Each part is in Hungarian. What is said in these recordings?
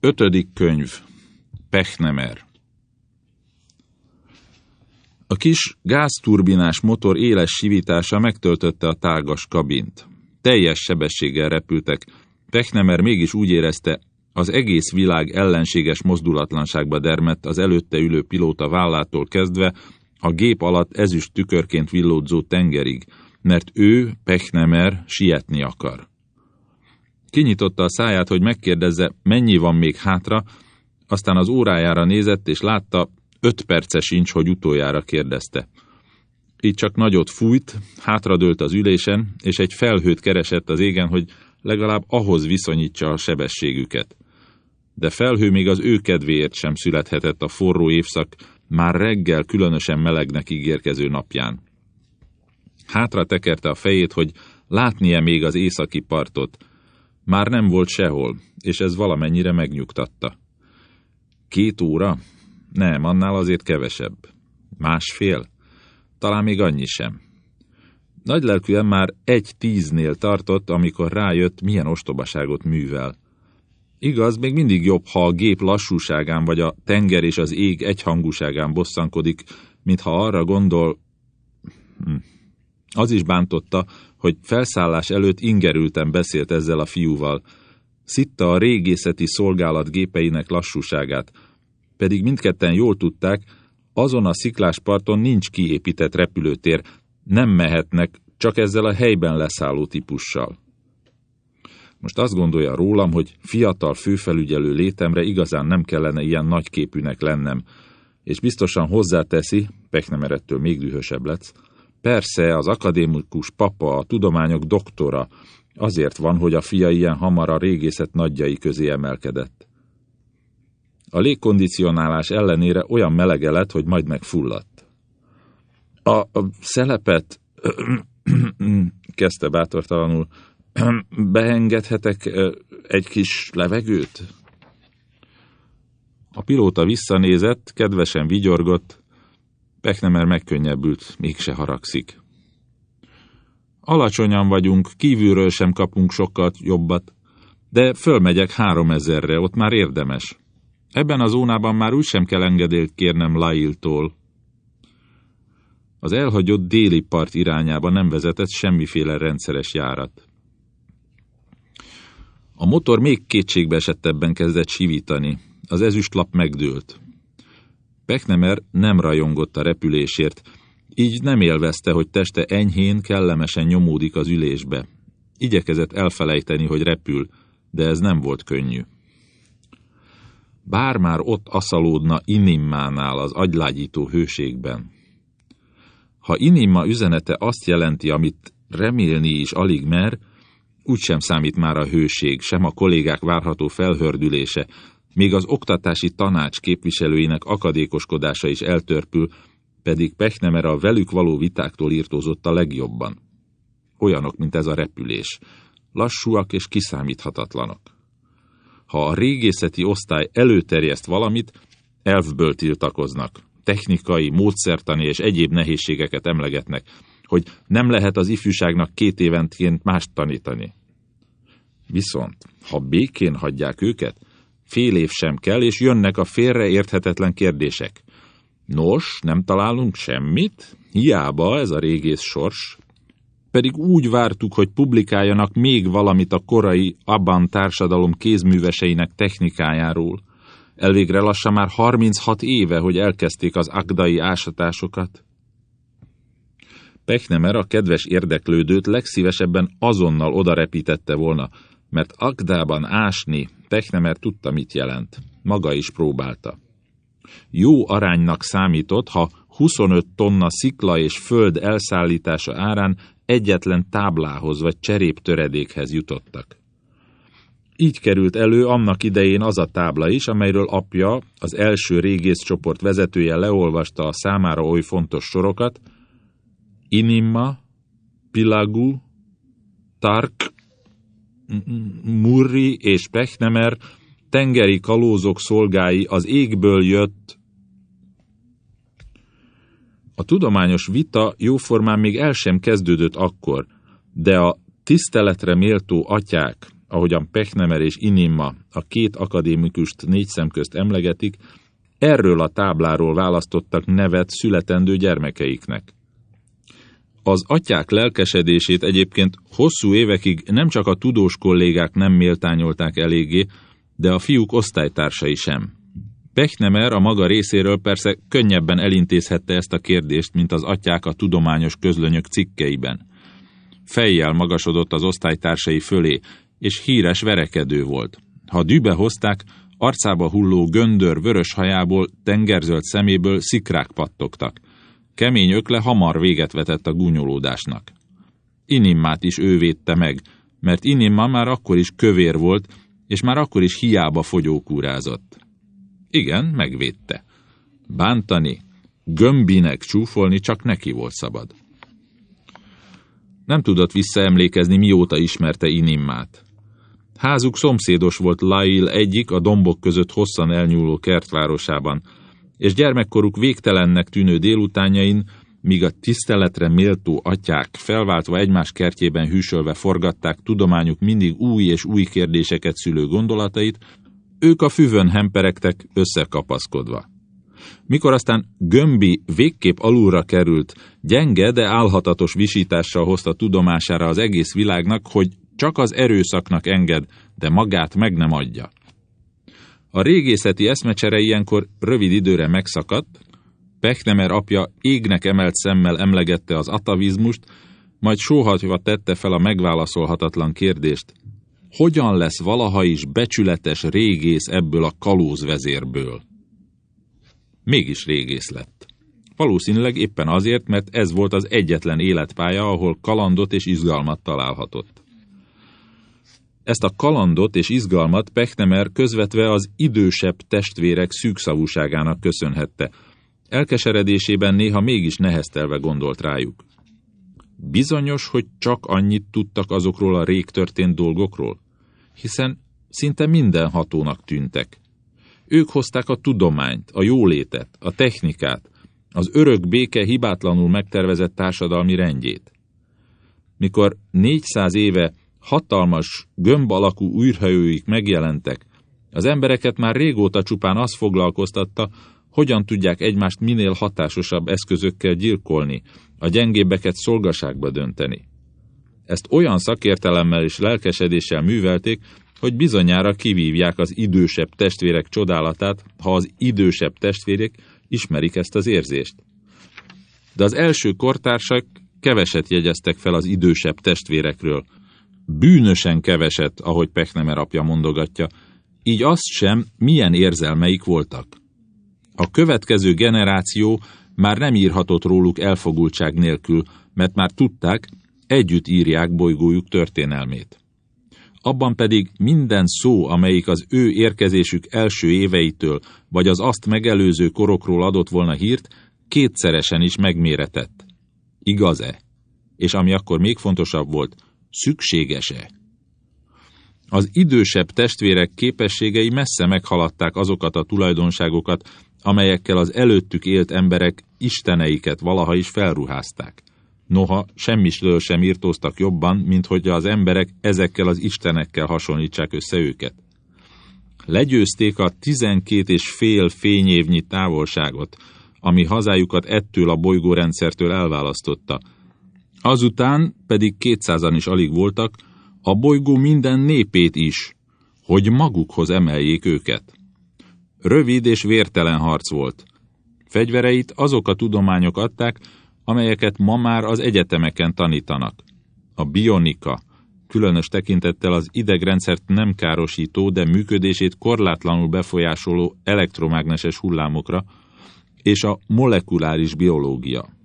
Ötödik könyv. Pechnemer. A kis gázturbinás motor éles sivítása megtöltötte a tágas kabint. Teljes sebességgel repültek. Pechnemer mégis úgy érezte, az egész világ ellenséges mozdulatlanságba dermett az előtte ülő pilóta vállától kezdve a gép alatt ezüst tükörként villódzó tengerig, mert ő, Pechnemer, sietni akar. Kinyitotta a száját, hogy megkérdezze, mennyi van még hátra, aztán az órájára nézett, és látta, öt perce sincs, hogy utoljára kérdezte. Így csak nagyot fújt, hátradőlt az ülésen, és egy felhőt keresett az égen, hogy legalább ahhoz viszonyítsa a sebességüket. De felhő még az ő kedvéért sem születhetett a forró évszak, már reggel különösen melegnek ígérkező napján. Hátra tekerte a fejét, hogy látnie még az északi partot, már nem volt sehol, és ez valamennyire megnyugtatta. Két óra? Nem, annál azért kevesebb. Másfél? Talán még annyi sem. Nagylelkűen már egy tíznél tartott, amikor rájött, milyen ostobaságot művel. Igaz, még mindig jobb, ha a gép lassúságán vagy a tenger és az ég egyhangúságán bosszankodik, mintha arra gondol... Hm. Az is bántotta, hogy felszállás előtt ingerülten beszélt ezzel a fiúval. Szitta a régészeti szolgálat gépeinek lassúságát, pedig mindketten jól tudták, azon a sziklás parton nincs kiépített repülőtér, nem mehetnek, csak ezzel a helyben leszálló típussal. Most azt gondolja rólam, hogy fiatal főfelügyelő létemre igazán nem kellene ilyen nagyképűnek lennem, és biztosan hozzáteszi, Pechnemerettől még dühösebb lesz, Persze, az akadémikus papa, a tudományok doktora, azért van, hogy a fia ilyen hamar a régészet nagyjai közé emelkedett. A légkondicionálás ellenére olyan melege lett, hogy majd megfulladt. A, a szelepet, kezdte bátortalanul, beengedhetek egy kis levegőt? A pilóta visszanézett, kedvesen vigyorgott, Pechnemer megkönnyebbült, mégse haragszik. Alacsonyan vagyunk, kívülről sem kapunk sokat jobbat, de fölmegyek három ezerre, ott már érdemes. Ebben a zónában már úgysem kell engedélyt kérnem Lailtól. Az elhagyott déli part irányába nem vezetett semmiféle rendszeres járat. A motor még kétségbeesettebben kezdett sivítani. Az ezüstlap megdőlt. Peknemer nem rajongott a repülésért, így nem élvezte, hogy teste enyhén, kellemesen nyomódik az ülésbe. Igyekezett elfelejteni, hogy repül, de ez nem volt könnyű. Bár már ott aszalódna Inimmánál az agylágyító hőségben. Ha Inimma üzenete azt jelenti, amit remélni is alig mer, úgysem számít már a hőség, sem a kollégák várható felhördülése, még az oktatási tanács képviselőinek akadékoskodása is eltörpül, pedig Pechnemer a velük való vitáktól írtózott a legjobban. Olyanok, mint ez a repülés. Lassúak és kiszámíthatatlanok. Ha a régészeti osztály előterjeszt valamit, elfből tiltakoznak. Technikai, módszertani és egyéb nehézségeket emlegetnek, hogy nem lehet az ifjúságnak két évenként mást tanítani. Viszont, ha békén hagyják őket, Fél év sem kell, és jönnek a félreérthetetlen kérdések. Nos, nem találunk semmit? Hiába ez a régész sors. Pedig úgy vártuk, hogy publikáljanak még valamit a korai abban társadalom kézműveseinek technikájáról. Elvégre lassan már 36 éve, hogy elkezdték az agdai ásatásokat. Pechnemer a kedves érdeklődőt legszívesebben azonnal odarepítette volna, mert Agdában ásni Pechnemer tudta, mit jelent. Maga is próbálta. Jó aránynak számított, ha 25 tonna szikla és föld elszállítása árán egyetlen táblához vagy cseréptöredékhez jutottak. Így került elő annak idején az a tábla is, amelyről apja, az első régészcsoport vezetője leolvasta a számára oly fontos sorokat, Inimma, Pilagu, Tark, Murri és Pechnemer tengeri kalózok szolgái az égből jött. A tudományos vita jóformán még el sem kezdődött akkor, de a tiszteletre méltó atyák, ahogyan Pechnemer és Inimma a két akadémikust négy szem közt emlegetik, erről a tábláról választottak nevet születendő gyermekeiknek. Az atyák lelkesedését egyébként hosszú évekig nem csak a tudós kollégák nem méltányolták eléggé, de a fiúk osztálytársai sem. Pechnemer a maga részéről persze könnyebben elintézhette ezt a kérdést, mint az atyák a tudományos közlönyök cikkeiben. Fejjel magasodott az osztálytársai fölé, és híres verekedő volt. Ha dűbe hozták, arcába hulló göndör vörös hajából, tengerzöld szeméből szikrák pattogtak. Kemény ökle hamar véget vetett a gúnyolódásnak. Inimmát is ő védte meg, mert Inimma már akkor is kövér volt, és már akkor is hiába fogyókúrázott. Igen, megvédte. Bántani, gömbinek csúfolni csak neki volt szabad. Nem tudott visszaemlékezni, mióta ismerte Inimmát. Házuk szomszédos volt Lail egyik a dombok között hosszan elnyúló kertvárosában, és gyermekkoruk végtelennek tűnő délutánjain, míg a tiszteletre méltó atyák felváltva egymás kertjében hűsölve forgatták tudományuk mindig új és új kérdéseket szülő gondolatait, ők a füvön hemperegtek összekapaszkodva. Mikor aztán Gömbi végképp alulra került, gyenge, de álhatatos visítással hozta tudomására az egész világnak, hogy csak az erőszaknak enged, de magát meg nem adja. A régészeti eszmecsere ilyenkor rövid időre megszakadt, Pechnemer apja égnek emelt szemmel emlegette az atavizmust, majd sóhatva tette fel a megválaszolhatatlan kérdést. Hogyan lesz valaha is becsületes régész ebből a kalózvezérből? Mégis régész lett. Valószínűleg éppen azért, mert ez volt az egyetlen életpálya, ahol kalandot és izgalmat találhatott. Ezt a kalandot és izgalmat Pechnemer közvetve az idősebb testvérek szűkszavúságának köszönhette. Elkeseredésében néha mégis neheztelve gondolt rájuk. Bizonyos, hogy csak annyit tudtak azokról a rég történt dolgokról, hiszen szinte minden hatónak tűntek. Ők hozták a tudományt, a jólétet, a technikát, az örök béke hibátlanul megtervezett társadalmi rendjét. Mikor 400 éve hatalmas, gömb alakú űrhajóik megjelentek, az embereket már régóta csupán az foglalkoztatta, hogyan tudják egymást minél hatásosabb eszközökkel gyilkolni, a gyengébbeket szolgaságba dönteni. Ezt olyan szakértelemmel és lelkesedéssel művelték, hogy bizonyára kivívják az idősebb testvérek csodálatát, ha az idősebb testvérek ismerik ezt az érzést. De az első kortársak keveset jegyeztek fel az idősebb testvérekről, bűnösen keveset, ahogy Pechnemer apja mondogatja, így azt sem, milyen érzelmeik voltak. A következő generáció már nem írhatott róluk elfogultság nélkül, mert már tudták, együtt írják bolygójuk történelmét. Abban pedig minden szó, amelyik az ő érkezésük első éveitől, vagy az azt megelőző korokról adott volna hírt, kétszeresen is megméretett. Igaz-e? És ami akkor még fontosabb volt, szükséges-e? Az idősebb testvérek képességei messze meghaladták azokat a tulajdonságokat, amelyekkel az előttük élt emberek isteneiket valaha is felruházták. Noha semmisről sem írtóztak jobban, mint hogy az emberek ezekkel az istenekkel hasonlítsák össze őket. Legyőzték a tizenkét és fél fényévnyi távolságot, ami hazájukat ettől a bolygórendszertől elválasztotta, Azután pedig kétszázan is alig voltak, a bolygó minden népét is, hogy magukhoz emeljék őket. Rövid és vértelen harc volt. Fegyvereit azok a tudományok adták, amelyeket ma már az egyetemeken tanítanak. A bionika, különös tekintettel az idegrendszert nem károsító, de működését korlátlanul befolyásoló elektromágneses hullámokra, és a molekuláris biológia.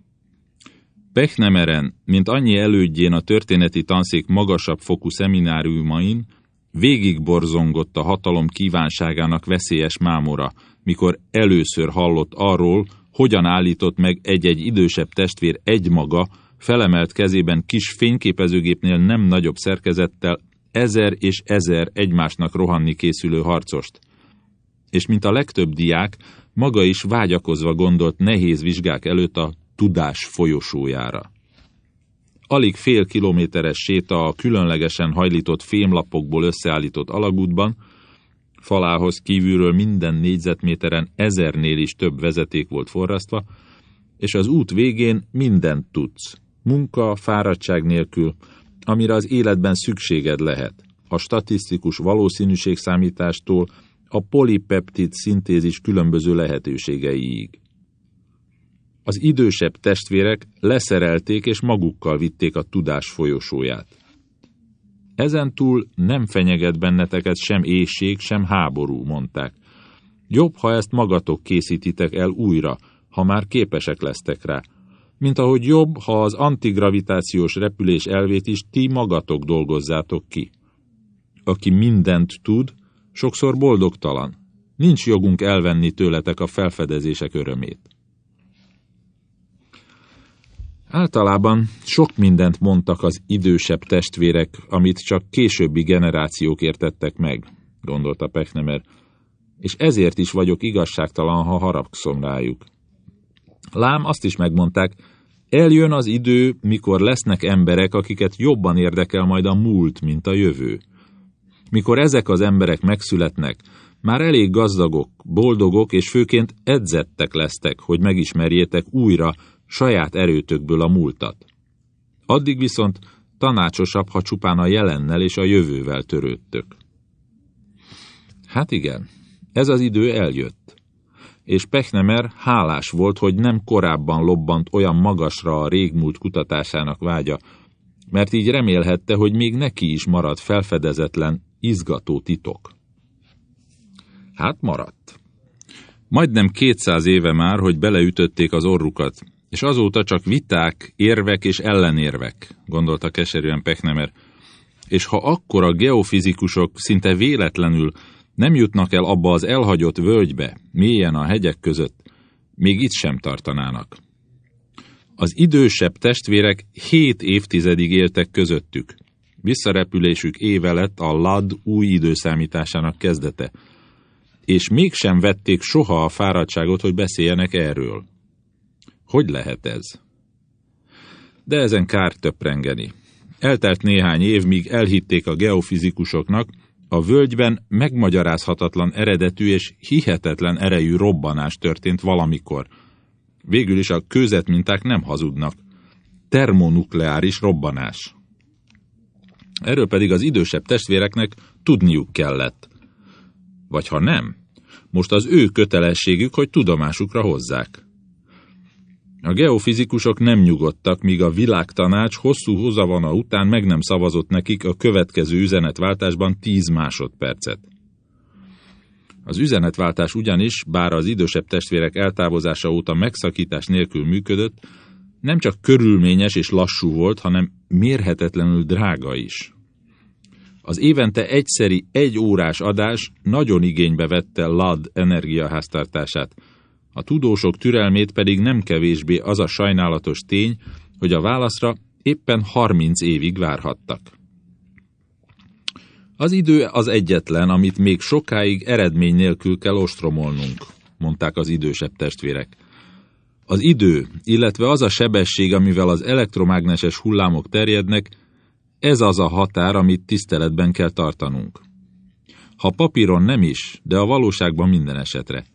Pechnemeren, mint annyi elődjén a történeti tanszék magasabb fokú szemináriumain, végigborzongott a hatalom kívánságának veszélyes mámora, mikor először hallott arról, hogyan állított meg egy-egy idősebb testvér egymaga, felemelt kezében kis fényképezőgépnél nem nagyobb szerkezettel ezer és ezer egymásnak rohanni készülő harcost. És mint a legtöbb diák, maga is vágyakozva gondolt nehéz vizsgák előtt a tudás folyosójára. alig fél kilométeres séta a különlegesen hajlított fémlapokból összeállított alagútban, falához kívülről minden négyzetméteren ezernél is több vezeték volt forrasztva, és az út végén mindent tudsz. Munka, fáradtság nélkül, amire az életben szükséged lehet. A statisztikus valószínűségszámítástól a polipeptid szintézis különböző lehetőségeiig. Az idősebb testvérek leszerelték és magukkal vitték a tudás folyosóját. Ezentúl nem fenyeget benneteket sem éjség, sem háború, mondták. Jobb, ha ezt magatok készítitek el újra, ha már képesek lesztek rá, mint ahogy jobb, ha az antigravitációs repülés elvét is ti magatok dolgozzátok ki. Aki mindent tud, sokszor boldogtalan. Nincs jogunk elvenni tőletek a felfedezések örömét. Általában sok mindent mondtak az idősebb testvérek, amit csak későbbi generációk értettek meg, gondolta Pechnemer, és ezért is vagyok igazságtalan, ha haragszom rájuk. Lám azt is megmondták, eljön az idő, mikor lesznek emberek, akiket jobban érdekel majd a múlt, mint a jövő. Mikor ezek az emberek megszületnek, már elég gazdagok, boldogok és főként edzettek lesztek, hogy megismerjétek újra saját erőtökből a múltat. Addig viszont tanácsosabb, ha csupán a jelennel és a jövővel törődtök. Hát igen, ez az idő eljött. És Pechnemer hálás volt, hogy nem korábban lobbant olyan magasra a régmúlt kutatásának vágya, mert így remélhette, hogy még neki is marad felfedezetlen, izgató titok. Hát maradt. Majdnem kétszáz éve már, hogy beleütötték az orrukat, és azóta csak viták, érvek és ellenérvek, gondolta keserűen Pechnemer. És ha akkor a geofizikusok szinte véletlenül nem jutnak el abba az elhagyott völgybe, mélyen a hegyek között, még itt sem tartanának. Az idősebb testvérek hét évtizedig éltek közöttük. Visszarepülésük éve lett a LAD új időszámításának kezdete, és mégsem vették soha a fáradtságot, hogy beszéljenek erről. Hogy lehet ez? De ezen kár töprengeni. Eltelt néhány év, míg elhitték a geofizikusoknak, a völgyben megmagyarázhatatlan eredetű és hihetetlen erejű robbanás történt valamikor. Végül is a kőzetminták nem hazudnak. Termonukleáris robbanás. Erről pedig az idősebb testvéreknek tudniuk kellett. Vagy ha nem, most az ő kötelességük, hogy tudomásukra hozzák. A geofizikusok nem nyugodtak, míg a világtanács hosszú hozavana után meg nem szavazott nekik a következő üzenetváltásban 10 másodpercet. Az üzenetváltás ugyanis, bár az idősebb testvérek eltávozása óta megszakítás nélkül működött, nem csak körülményes és lassú volt, hanem mérhetetlenül drága is. Az évente egyszeri egy órás adás nagyon igénybe vette LAD energiaháztartását, a tudósok türelmét pedig nem kevésbé az a sajnálatos tény, hogy a válaszra éppen 30 évig várhattak. Az idő az egyetlen, amit még sokáig eredmény nélkül kell ostromolnunk, mondták az idősebb testvérek. Az idő, illetve az a sebesség, amivel az elektromágneses hullámok terjednek, ez az a határ, amit tiszteletben kell tartanunk. Ha papíron nem is, de a valóságban minden esetre.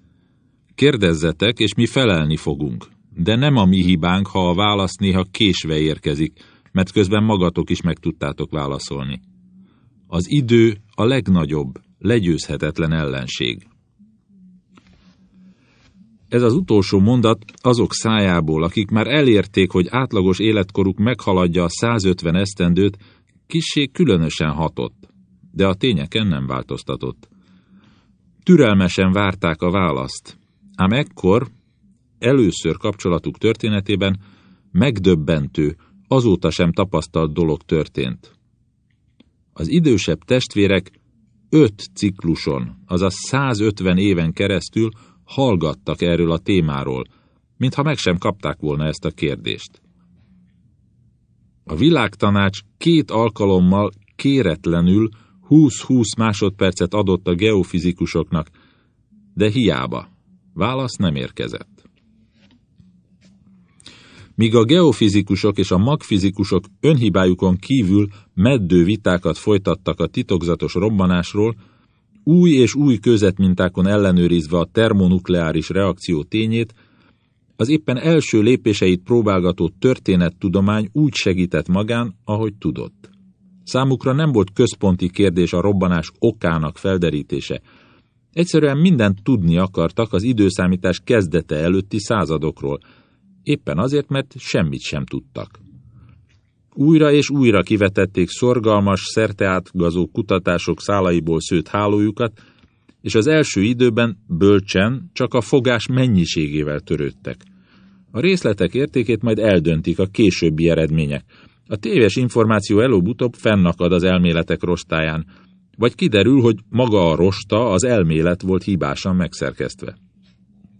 Kérdezzetek, és mi felelni fogunk. De nem a mi hibánk, ha a válasz néha késve érkezik, mert közben magatok is meg tudtátok válaszolni. Az idő a legnagyobb, legyőzhetetlen ellenség. Ez az utolsó mondat azok szájából, akik már elérték, hogy átlagos életkoruk meghaladja a 150 esztendőt, kissé különösen hatott, de a tényeken nem változtatott. Türelmesen várták a választ, Ám ekkor, először kapcsolatuk történetében megdöbbentő, azóta sem tapasztalt dolog történt. Az idősebb testvérek öt cikluson, azaz 150 éven keresztül hallgattak erről a témáról, mintha meg sem kapták volna ezt a kérdést. A világtanács két alkalommal kéretlenül 20-20 másodpercet adott a geofizikusoknak, de hiába. Válasz nem érkezett. míg a geofizikusok és a magfizikusok önhibájukon kívül meddő vitákat folytattak a titokzatos robbanásról, új és új közetmintákon ellenőrizve a termonukleáris reakció tényét, az éppen első lépéseit próbálgató történettudomány úgy segített magán, ahogy tudott. Számukra nem volt központi kérdés a robbanás okának felderítése. Egyszerűen mindent tudni akartak az időszámítás kezdete előtti századokról, éppen azért, mert semmit sem tudtak. Újra és újra kivetették szorgalmas, szerteátgazó kutatások szálaiból szőtt hálójukat, és az első időben bölcsen csak a fogás mennyiségével törődtek. A részletek értékét majd eldöntik a későbbi eredmények. A téves információ előbb-utóbb fennakad az elméletek rostáján, vagy kiderül, hogy maga a rosta, az elmélet volt hibásan megszerkesztve.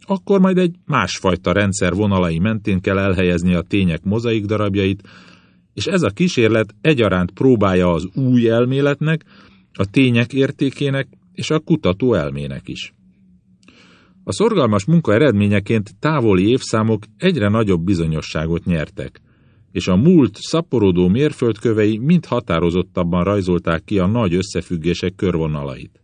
Akkor majd egy másfajta rendszer vonalai mentén kell elhelyezni a tények mozaik darabjait, és ez a kísérlet egyaránt próbálja az új elméletnek, a tények értékének és a kutató elmének is. A szorgalmas munka eredményeként távoli évszámok egyre nagyobb bizonyosságot nyertek, és a múlt szaporodó mérföldkövei mind határozottabban rajzolták ki a nagy összefüggések körvonalait.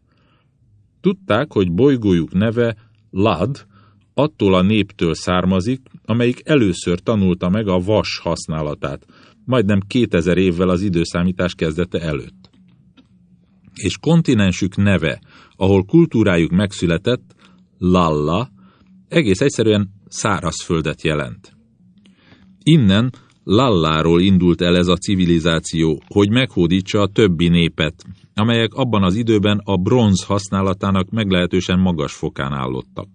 Tudták, hogy bolygójuk neve Lad, attól a néptől származik, amelyik először tanulta meg a vas használatát, majdnem 2000 évvel az időszámítás kezdete előtt. És kontinensük neve, ahol kultúrájuk megszületett, Lalla, egész egyszerűen szárazföldet jelent. Innen Lalláról indult el ez a civilizáció, hogy meghódítsa a többi népet, amelyek abban az időben a bronz használatának meglehetősen magas fokán állottak.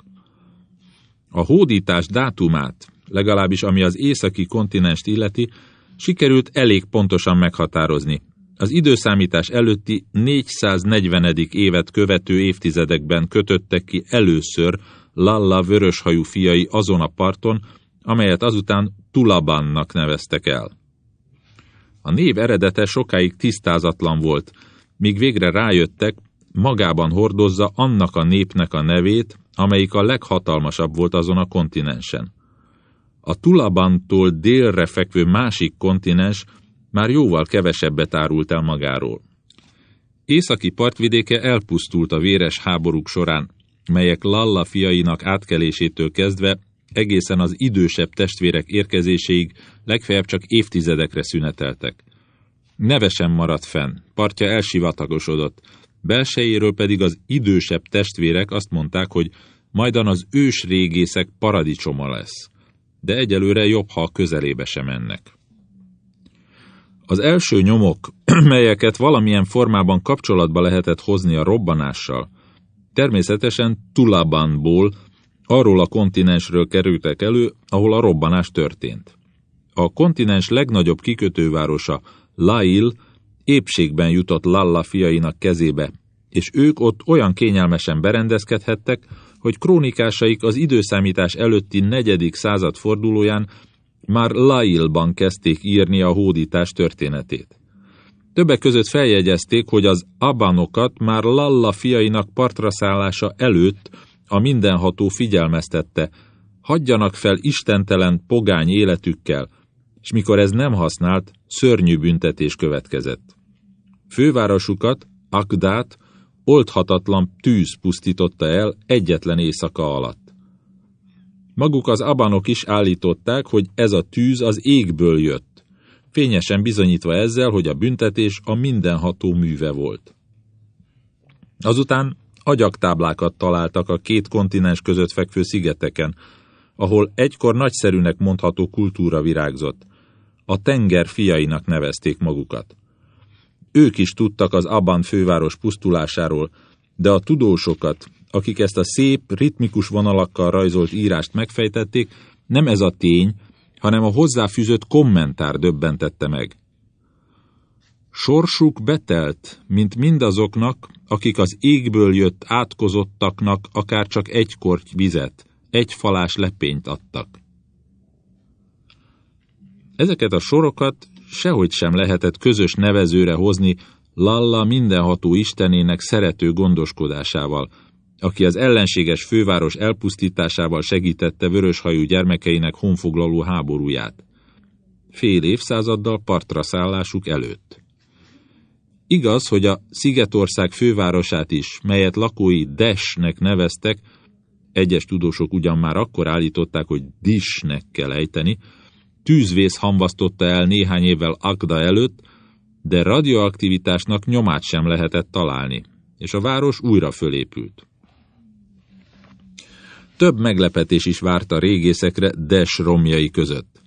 A hódítás dátumát, legalábbis ami az északi kontinenst illeti, sikerült elég pontosan meghatározni. Az időszámítás előtti 440. évet követő évtizedekben kötöttek ki először Lalla vöröshajú fiai azon a parton, amelyet azután Tulabannak neveztek el. A név eredete sokáig tisztázatlan volt, míg végre rájöttek, magában hordozza annak a népnek a nevét, amelyik a leghatalmasabb volt azon a kontinensen. A Tulabantól délre fekvő másik kontinens már jóval kevesebbet árult el magáról. Északi partvidéke elpusztult a véres háborúk során, melyek Lalla fiainak átkelésétől kezdve egészen az idősebb testvérek érkezéséig legfeljebb csak évtizedekre szüneteltek. Nevesen maradt fenn, partja elsivatagosodott, belsejéről pedig az idősebb testvérek azt mondták, hogy majdan az ős régészek paradicsoma lesz, de egyelőre jobb, ha a közelébe sem mennek. Az első nyomok, melyeket valamilyen formában kapcsolatba lehetett hozni a robbanással, természetesen Tulabanból, arról a kontinensről kerültek elő, ahol a robbanás történt. A kontinens legnagyobb kikötővárosa, Lail, épségben jutott Lalla fiainak kezébe, és ők ott olyan kényelmesen berendezkedhettek, hogy krónikásaik az időszámítás előtti negyedik század fordulóján már Lailban kezdték írni a hódítás történetét. Többek között feljegyezték, hogy az abanokat már Lalla fiainak partra szállása előtt a mindenható figyelmeztette, hagyjanak fel istentelen pogány életükkel, és mikor ez nem használt, szörnyű büntetés következett. Fővárosukat, Akdát, oldhatatlan tűz pusztította el egyetlen éjszaka alatt. Maguk az abanok is állították, hogy ez a tűz az égből jött, fényesen bizonyítva ezzel, hogy a büntetés a mindenható műve volt. Azután agyaktáblákat találtak a két kontinens között fekvő szigeteken, ahol egykor nagyszerűnek mondható kultúra virágzott. A tenger fiainak nevezték magukat. Ők is tudtak az Aban főváros pusztulásáról, de a tudósokat, akik ezt a szép, ritmikus vonalakkal rajzolt írást megfejtették, nem ez a tény, hanem a hozzáfűzött kommentár döbbentette meg. Sorsuk betelt, mint mindazoknak, akik az égből jött átkozottaknak akár csak egy korty vizet, egy falás lepényt adtak. Ezeket a sorokat sehogy sem lehetett közös nevezőre hozni Lalla mindenható istenének szerető gondoskodásával, aki az ellenséges főváros elpusztításával segítette vöröshajú gyermekeinek honfoglaló háborúját. fél évszázaddal partra szállásuk előtt. Igaz, hogy a Szigetország fővárosát is, melyet lakói Desnek neveztek, egyes tudósok ugyan már akkor állították, hogy Disnek kell ejteni, tűzvész hamvasztotta el néhány évvel Agda előtt, de radioaktivitásnak nyomát sem lehetett találni, és a város újra fölépült. Több meglepetés is várta régészekre Des romjai között.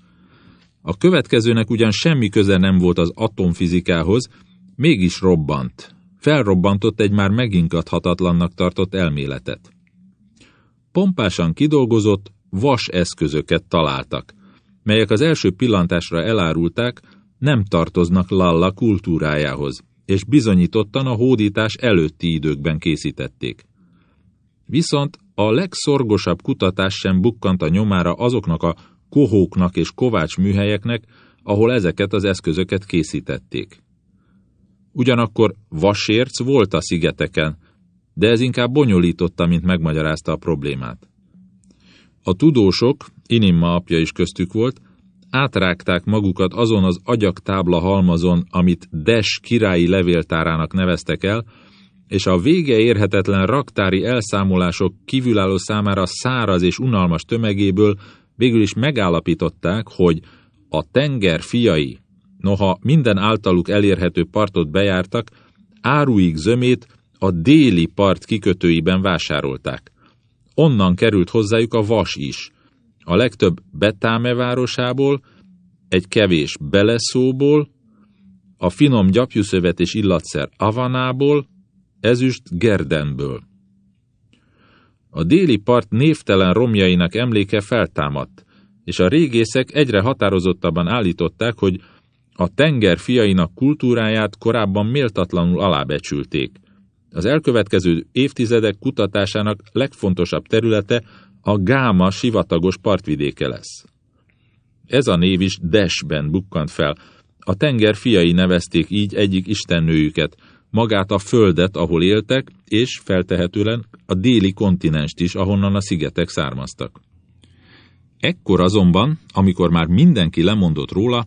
A következőnek ugyan semmi köze nem volt az atomfizikához, mégis robbant. Felrobbantott egy már meginkathatatlannak tartott elméletet. Pompásan kidolgozott vas eszközöket találtak, melyek az első pillantásra elárulták, nem tartoznak Lalla kultúrájához, és bizonyítottan a hódítás előtti időkben készítették. Viszont a legszorgosabb kutatás sem bukkant a nyomára azoknak a kohóknak és kovács műhelyeknek, ahol ezeket az eszközöket készítették. Ugyanakkor vasérc volt a szigeteken, de ez inkább bonyolította, mint megmagyarázta a problémát. A tudósok, Inimma apja is köztük volt, átrágták magukat azon az agyaktábla halmazon, amit Des királyi levéltárának neveztek el, és a vége érhetetlen raktári elszámolások kívülálló számára száraz és unalmas tömegéből végül is megállapították, hogy a tenger fiai, noha minden általuk elérhető partot bejártak, áruig zömét a déli part kikötőiben vásárolták. Onnan került hozzájuk a vas is, a legtöbb Betáme városából, egy kevés Beleszóból, a finom gyapjuszövet és illatszer Avanából, ezüst Gerdenből. A déli part névtelen romjainak emléke feltámadt, és a régészek egyre határozottabban állították, hogy a tenger fiainak kultúráját korábban méltatlanul alábecsülték. Az elkövetkező évtizedek kutatásának legfontosabb területe a Gáma sivatagos partvidéke lesz. Ez a név is Desben bukkant fel. A tenger fiai nevezték így egyik istennőjüket, magát a földet, ahol éltek, és feltehetően a déli kontinenst is, ahonnan a szigetek származtak. Ekkor azonban, amikor már mindenki lemondott róla,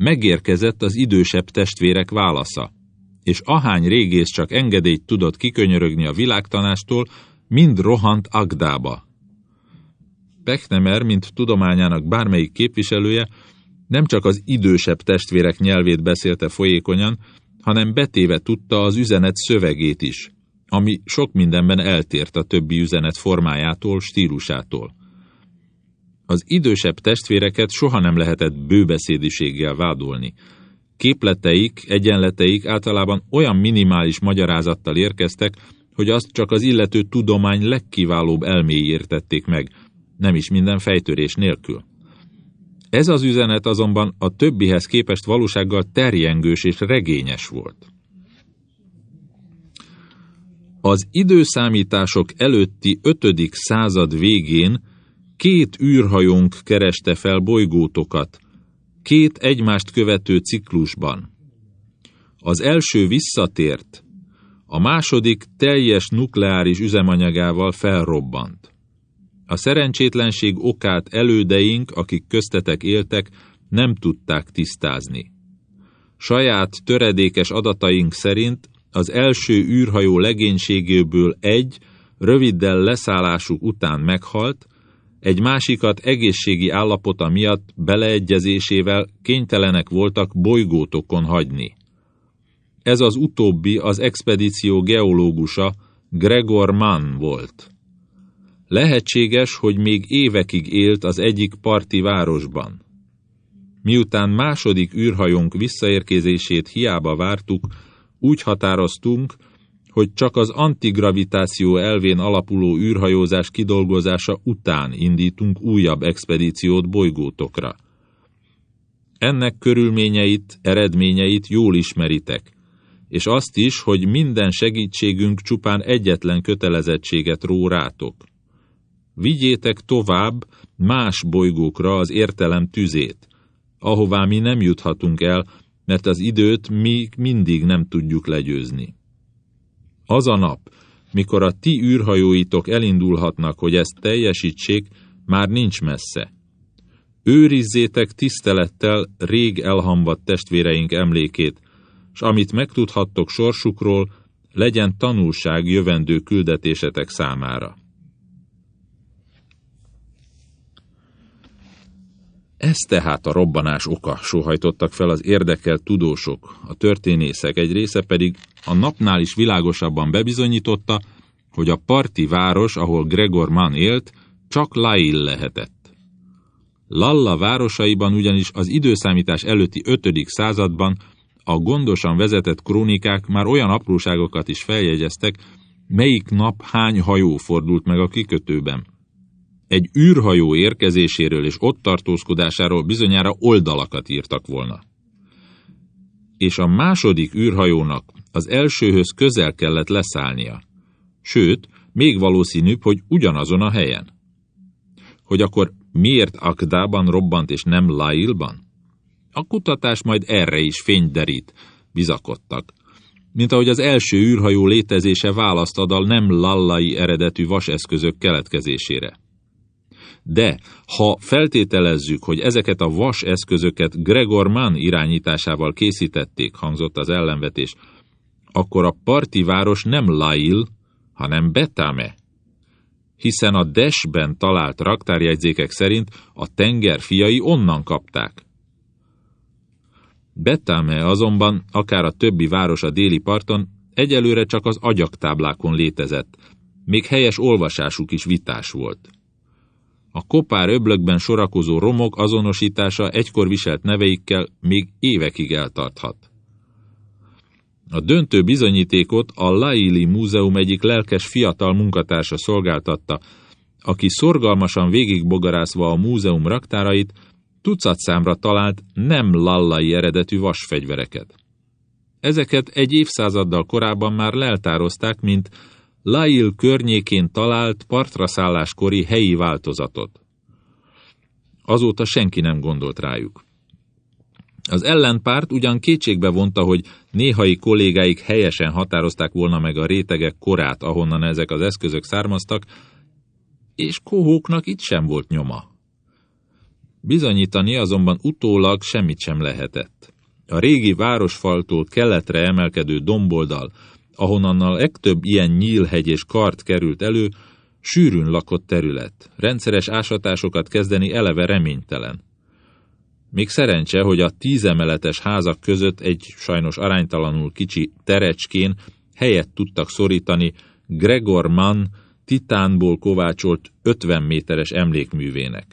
megérkezett az idősebb testvérek válasza, és ahány régész csak engedélyt tudott kikönyörögni a világtanástól, mind rohant Agdába. Pechnemer, mint tudományának bármelyik képviselője, nem csak az idősebb testvérek nyelvét beszélte folyékonyan, hanem betéve tudta az üzenet szövegét is, ami sok mindenben eltért a többi üzenet formájától, stílusától. Az idősebb testvéreket soha nem lehetett bőbeszédiséggel vádolni. Képleteik, egyenleteik általában olyan minimális magyarázattal érkeztek, hogy azt csak az illető tudomány legkiválóbb elméi értették meg, nem is minden fejtörés nélkül. Ez az üzenet azonban a többihez képest valósággal terjengős és regényes volt. Az időszámítások előtti 5. század végén két űrhajónk kereste fel bolygótokat, két egymást követő ciklusban. Az első visszatért, a második teljes nukleáris üzemanyagával felrobbant. A szerencsétlenség okát elődeink, akik köztetek éltek, nem tudták tisztázni. Saját töredékes adataink szerint az első űrhajó legénységéből egy röviddel leszállásuk után meghalt, egy másikat egészségi állapota miatt beleegyezésével kénytelenek voltak bolygótokon hagyni. Ez az utóbbi az expedíció geológusa Gregor Mann volt. Lehetséges, hogy még évekig élt az egyik parti városban. Miután második űrhajónk visszaérkezését hiába vártuk, úgy határoztunk, hogy csak az antigravitáció elvén alapuló űrhajózás kidolgozása után indítunk újabb expedíciót bolygótokra. Ennek körülményeit, eredményeit jól ismeritek, és azt is, hogy minden segítségünk csupán egyetlen kötelezettséget ró rátok. Vigyétek tovább más bolygókra az értelem tüzét, ahová mi nem juthatunk el, mert az időt mi mindig nem tudjuk legyőzni. Az a nap, mikor a ti űrhajóitok elindulhatnak, hogy ezt teljesítsék, már nincs messze. Őrizzétek tisztelettel rég elhamvadt testvéreink emlékét, s amit megtudhattok sorsukról, legyen tanulság jövendő küldetésetek számára. Ez tehát a robbanás oka, sohajtottak fel az érdekelt tudósok, a történészek egy része pedig a napnál is világosabban bebizonyította, hogy a parti város, ahol Gregor Mann élt, csak Lail lehetett. Lalla városaiban ugyanis az időszámítás előtti 5. században a gondosan vezetett krónikák már olyan apróságokat is feljegyeztek, melyik nap hány hajó fordult meg a kikötőben. Egy űrhajó érkezéséről és ott tartózkodásáról bizonyára oldalakat írtak volna. És a második űrhajónak az elsőhöz közel kellett leszállnia. Sőt, még valószínűbb, hogy ugyanazon a helyen. Hogy akkor miért Akdában robbant és nem Lailban? A kutatás majd erre is fényt derít, bizakodtak. Mint ahogy az első űrhajó létezése választ ad nem lallai eredetű vaseszközök keletkezésére. De ha feltételezzük, hogy ezeket a vas eszközöket Gregor Mann irányításával készítették, hangzott az ellenvetés, akkor a parti város nem Lail, hanem Betame. Hiszen a Desben talált raktárjegyzékek szerint a tenger fiai onnan kapták. Betame azonban, akár a többi város a déli parton, egyelőre csak az agyaktáblákon létezett, még helyes olvasásuk is vitás volt. A kopár öblökben sorakozó romok azonosítása egykor viselt neveikkel még évekig eltarthat. A döntő bizonyítékot a Laili Múzeum egyik lelkes fiatal munkatársa szolgáltatta, aki szorgalmasan végigbogarászva a múzeum raktárait, tucat számra talált nem lallai eredetű vasfegyvereket. Ezeket egy évszázaddal korábban már leltározták, mint Lail környékén talált partraszálláskori helyi változatot. Azóta senki nem gondolt rájuk. Az ellenpárt ugyan kétségbe vonta, hogy néhai kollégáik helyesen határozták volna meg a rétegek korát, ahonnan ezek az eszközök származtak, és kohóknak itt sem volt nyoma. Bizonyítani azonban utólag semmit sem lehetett. A régi városfaltól keletre emelkedő domboldal, ahonnan a legtöbb ilyen nyílhegy és kart került elő, sűrűn lakott terület. Rendszeres ásatásokat kezdeni eleve reménytelen. Még szerencse, hogy a tízemeletes házak között egy sajnos aránytalanul kicsi terecskén helyet tudtak szorítani Gregor Mann titánból kovácsolt 50 méteres emlékművének.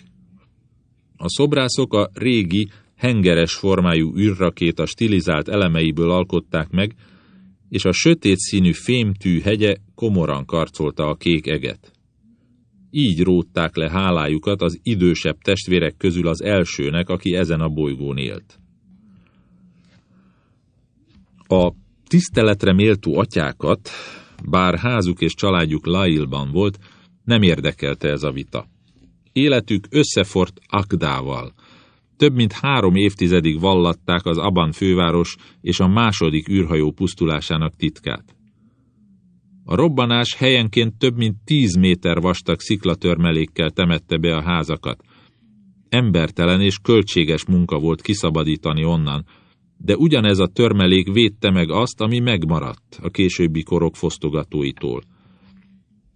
A szobrászok a régi, hengeres formájú űrrakéta stilizált elemeiből alkották meg, és a sötét színű fémtű hegye komoran karcolta a kék eget. Így rótták le hálájukat az idősebb testvérek közül az elsőnek, aki ezen a bolygón élt. A tiszteletre méltó atyákat, bár házuk és családjuk Lailban volt, nem érdekelte ez a vita. Életük összefort Akdával. Több mint három évtizedig vallatták az Aban főváros és a második űrhajó pusztulásának titkát. A robbanás helyenként több mint tíz méter vastag sziklatörmelékkel temette be a házakat. Embertelen és költséges munka volt kiszabadítani onnan, de ugyanez a törmelék védte meg azt, ami megmaradt a későbbi korok fosztogatóitól.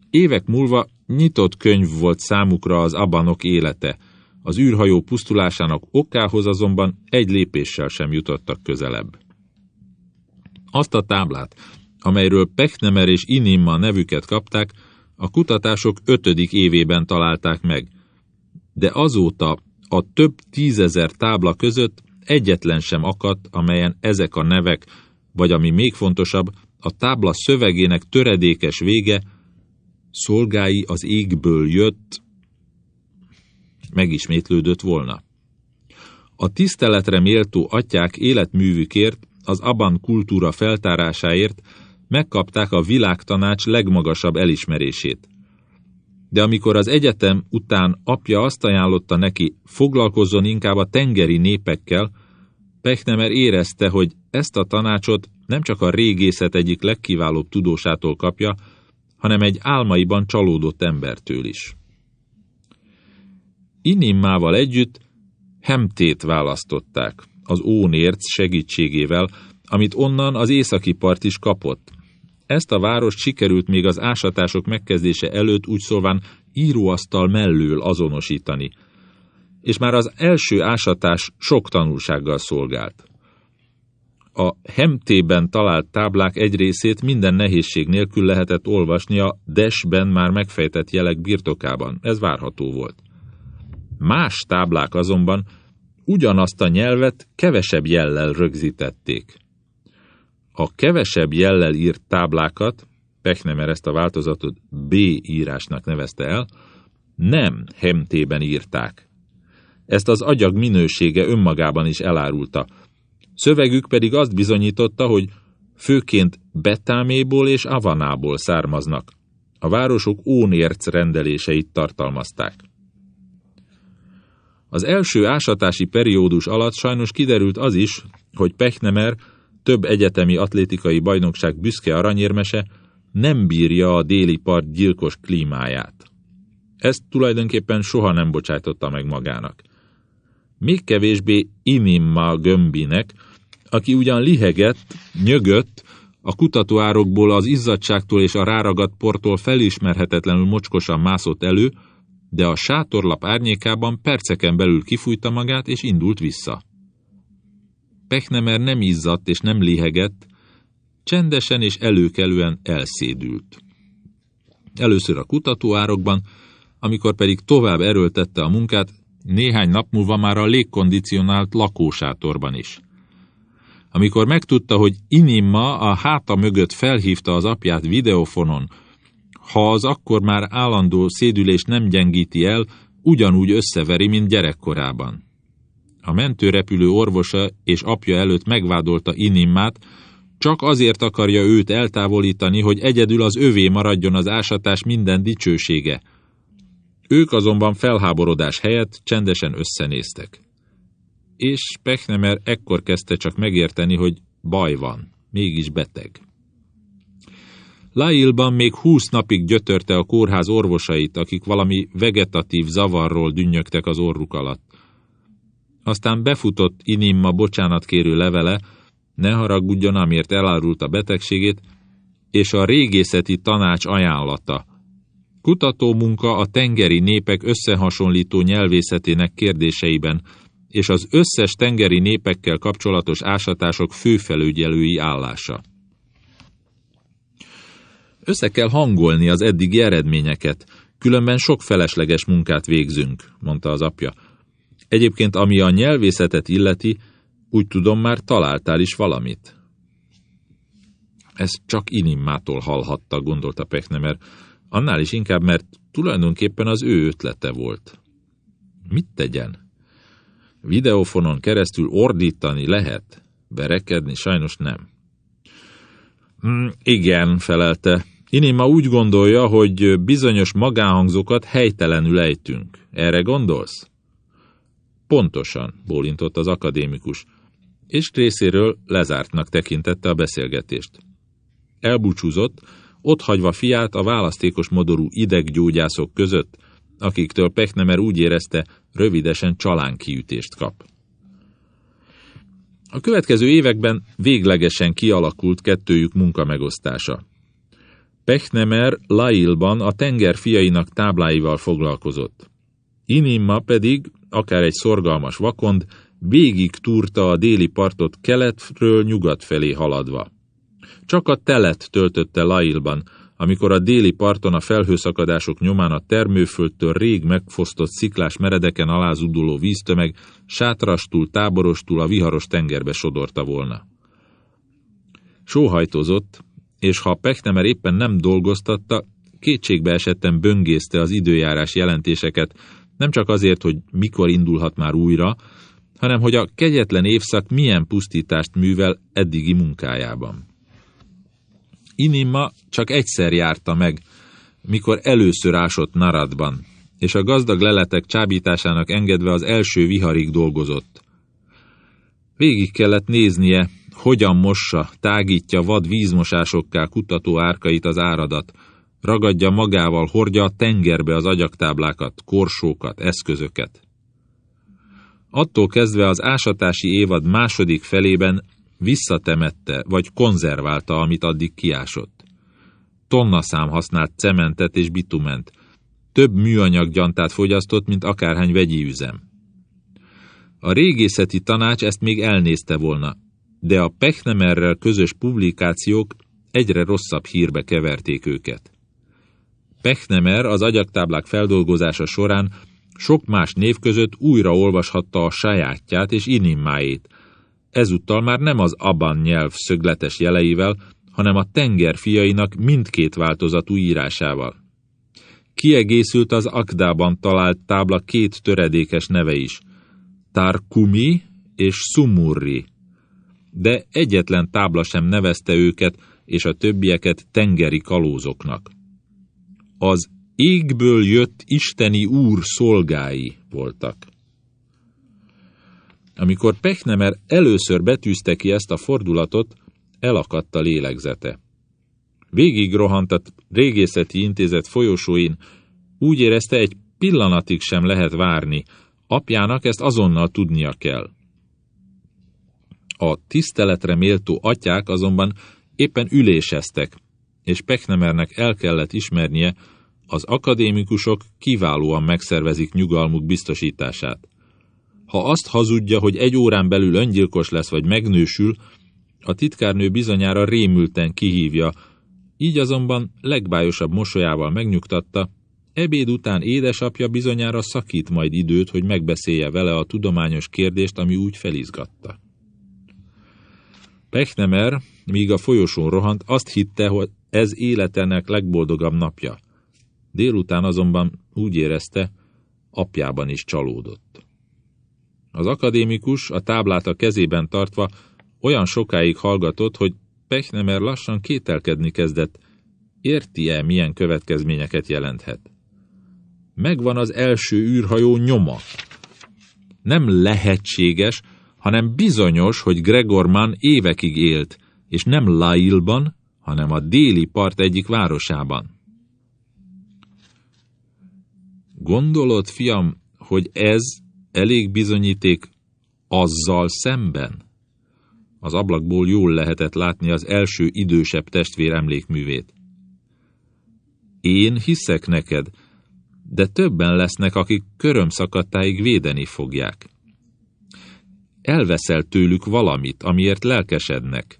Évek múlva nyitott könyv volt számukra az abanok élete, az űrhajó pusztulásának okához azonban egy lépéssel sem jutottak közelebb. Azt a táblát, amelyről Pechnemer és Inimma nevüket kapták, a kutatások ötödik évében találták meg, de azóta a több tízezer tábla között egyetlen sem akadt, amelyen ezek a nevek, vagy ami még fontosabb, a tábla szövegének töredékes vége, szolgái az égből jött, megismétlődött volna. A tiszteletre méltó atyák életművükért, az Aban kultúra feltárásáért megkapták a világtanács legmagasabb elismerését. De amikor az egyetem után apja azt ajánlotta neki, foglalkozzon inkább a tengeri népekkel, Pechnemer érezte, hogy ezt a tanácsot nem csak a régészet egyik legkiválóbb tudósától kapja, hanem egy álmaiban csalódott embertől is. Inimmával együtt Hemtét választották, az Ónérc segítségével, amit onnan az északi part is kapott. Ezt a várost sikerült még az ásatások megkezdése előtt úgy szólván íróasztal mellől azonosítani, és már az első ásatás sok tanulsággal szolgált. A Hemtében talált táblák egy részét minden nehézség nélkül lehetett olvasni a Desben már megfejtett jelek birtokában. Ez várható volt. Más táblák azonban ugyanazt a nyelvet kevesebb jellel rögzítették. A kevesebb jellel írt táblákat, Pechnemer ezt a változatot B írásnak nevezte el, nem hemtében írták. Ezt az agyag minősége önmagában is elárulta. Szövegük pedig azt bizonyította, hogy főként Betáméból és Avanából származnak. A városok ónérc rendeléseit tartalmazták. Az első ásatási periódus alatt sajnos kiderült az is, hogy Pechnemer, több egyetemi atlétikai bajnokság büszke aranyérmese, nem bírja a déli part gyilkos klímáját. Ezt tulajdonképpen soha nem bocsájtotta meg magának. Még kevésbé Inimma gömbinek, aki ugyan lihegett, nyögött, a kutatóárokból az izzadságtól és a ráragadt portól felismerhetetlenül mocskosan mászott elő, de a sátorlap árnyékában perceken belül kifújta magát, és indult vissza. Pechnemer nem izzadt és nem lihegett, csendesen és előkelően elszédült. Először a kutatóárokban, amikor pedig tovább erőltette a munkát, néhány nap múlva már a légkondicionált lakósátorban is. Amikor megtudta, hogy Inimma a háta mögött felhívta az apját videofonon, ha az akkor már állandó szédülés nem gyengíti el, ugyanúgy összeveri, mint gyerekkorában. A mentőrepülő orvosa és apja előtt megvádolta Inimmát, csak azért akarja őt eltávolítani, hogy egyedül az övé maradjon az ásatás minden dicsősége. Ők azonban felháborodás helyett csendesen összenéztek. És Pechnemer ekkor kezdte csak megérteni, hogy baj van, mégis beteg. Lailban még húsz napig gyötörte a kórház orvosait, akik valami vegetatív zavarról dünnyögtek az orruk alatt. Aztán befutott Inimma bocsánatkérő levele, ne haragudjon, amiért elárult a betegségét, és a régészeti tanács ajánlata. Kutatómunka a tengeri népek összehasonlító nyelvészetének kérdéseiben, és az összes tengeri népekkel kapcsolatos ásatások főfelügyelői állása. Össze kell hangolni az eddigi eredményeket, különben sok felesleges munkát végzünk, mondta az apja. Egyébként, ami a nyelvészetet illeti, úgy tudom, már találtál is valamit. Ez csak Inimmától hallhatta, gondolta Pechnemer, annál is inkább, mert tulajdonképpen az ő ötlete volt. Mit tegyen? Videofonon keresztül ordítani lehet, berekedni sajnos nem. Mm, igen, felelte. Inima úgy gondolja, hogy bizonyos magánhangzókat helytelenül ejtünk. Erre gondolsz? Pontosan, bólintott az akadémikus, és részéről lezártnak tekintette a beszélgetést. Elbúcsúzott, ott hagyva fiát a választékos modorú ideggyógyászok között, akiktől Pechnemer úgy érezte, rövidesen csalánkiütést kap. A következő években véglegesen kialakult kettőjük munkamegosztása. Pechnemer Lailban a tenger fiainak tábláival foglalkozott. Inimma pedig, akár egy szorgalmas vakond, végig túrta a déli partot keletről nyugat felé haladva. Csak a telet töltötte Lailban, amikor a déli parton a felhőszakadások nyomán a termőföldtől rég megfosztott sziklás meredeken alázuduló víztömeg sátrastul, táborostul a viharos tengerbe sodorta volna. Sóhajtozott, és ha Pechnemer éppen nem dolgoztatta, kétségbe esettem böngészte az időjárás jelentéseket, nem csak azért, hogy mikor indulhat már újra, hanem hogy a kegyetlen évszak milyen pusztítást művel eddigi munkájában. Inimma csak egyszer járta meg, mikor először ásott Naradban, és a gazdag leletek csábításának engedve az első viharig dolgozott. Végig kellett néznie, hogyan mossa, tágítja vad vízmosásokká kutató árkait az áradat, ragadja magával, hordja a tengerbe az agyaktáblákat, korsókat, eszközöket. Attól kezdve az ásatási évad második felében visszatemette vagy konzerválta, amit addig kiásott. Tonnaszám használt cementet és bitument, több műanyag gyantát fogyasztott, mint akárhány vegyi üzem. A régészeti tanács ezt még elnézte volna, de a Pechnemerrel közös publikációk egyre rosszabb hírbe keverték őket. Pechnemer az agyaktáblák feldolgozása során sok más név között újra olvashatta a sajátját és inimmáét, ezúttal már nem az aban nyelv szögletes jeleivel, hanem a tenger fiainak mindkét változatú írásával. Kiegészült az Akdában talált tábla két töredékes neve is, Tarkumi és Sumurri, de egyetlen tábla sem nevezte őket és a többieket tengeri kalózoknak. Az égből jött isteni úr szolgái voltak. Amikor Pechnemer először betűzte ki ezt a fordulatot, elakadt a lélegzete. Végig rohant a régészeti intézet folyosóin, úgy érezte, egy pillanatig sem lehet várni, apjának ezt azonnal tudnia kell. A tiszteletre méltó atyák azonban éppen üléseztek, és Pechnemernek el kellett ismernie, az akadémikusok kiválóan megszervezik nyugalmuk biztosítását. Ha azt hazudja, hogy egy órán belül öngyilkos lesz vagy megnősül, a titkárnő bizonyára rémülten kihívja, így azonban legbájosabb mosolyával megnyugtatta, ebéd után édesapja bizonyára szakít majd időt, hogy megbeszélje vele a tudományos kérdést, ami úgy felizgatta. Pechnemer, míg a folyosón rohant, azt hitte, hogy ez életenek legboldogabb napja. Délután azonban úgy érezte, apjában is csalódott. Az akadémikus a táblát a kezében tartva olyan sokáig hallgatott, hogy Pechnemer lassan kételkedni kezdett, érti-e, milyen következményeket jelenthet. Megvan az első űrhajó nyoma. Nem lehetséges, hanem bizonyos, hogy Gregor Mann évekig élt, és nem Lailban, hanem a déli part egyik városában. Gondolod, fiam, hogy ez elég bizonyíték azzal szemben? Az ablakból jól lehetett látni az első idősebb testvér emlékművét. Én hiszek neked, de többen lesznek, akik körömszakadtáig védeni fogják. Elveszel tőlük valamit, amiért lelkesednek.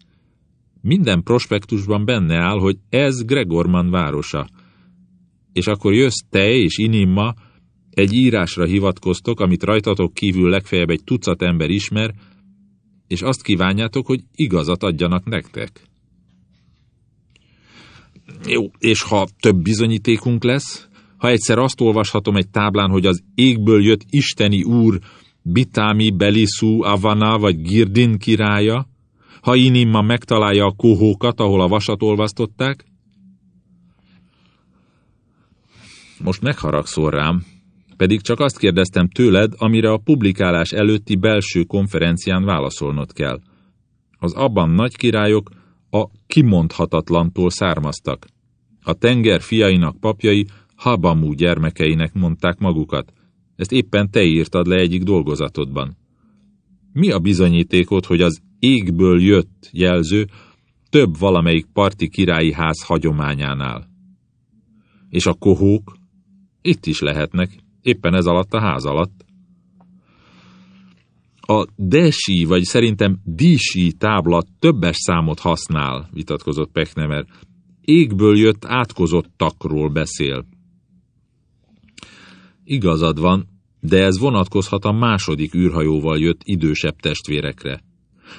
Minden prospektusban benne áll, hogy ez Gregorman városa. És akkor jössz te és Inimma, egy írásra hivatkoztok, amit rajtatok kívül legfeljebb egy tucat ember ismer, és azt kívánjátok, hogy igazat adjanak nektek. Jó, és ha több bizonyítékunk lesz, ha egyszer azt olvashatom egy táblán, hogy az égből jött isteni úr Bitámi, Belisú, Avana vagy Girdin királya, ha Inimma megtalálja a kohókat, ahol a vasat olvasztották? Most megharagszol rám, pedig csak azt kérdeztem tőled, amire a publikálás előtti belső konferencián válaszolnod kell. Az abban nagy királyok a kimondhatatlantól származtak. A tenger fiainak papjai Habamú gyermekeinek mondták magukat. Ezt éppen te írtad le egyik dolgozatodban. Mi a bizonyítékod, hogy az égből jött jelző több valamelyik parti királyi ház hagyományánál? És a kohók? Itt is lehetnek, éppen ez alatt a ház alatt. A desi, vagy szerintem disi tábla többes számot használ, vitatkozott Pechnemer. Égből jött átkozottakról beszél. Igazad van, de ez vonatkozhat a második űrhajóval jött idősebb testvérekre.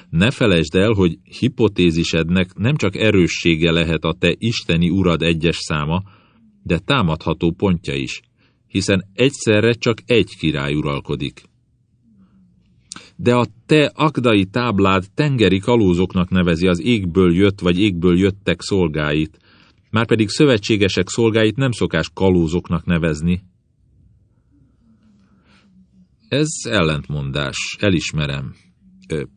Ne felejtsd el, hogy hipotézisednek nem csak erőssége lehet a te isteni urad egyes száma, de támadható pontja is hiszen egyszerre csak egy király uralkodik. De a te akdai táblád tengeri kalózoknak nevezi az égből jött vagy égből jöttek szolgáit, már pedig szövetségesek szolgáit nem szokás kalózoknak nevezni. Ez ellentmondás, elismerem.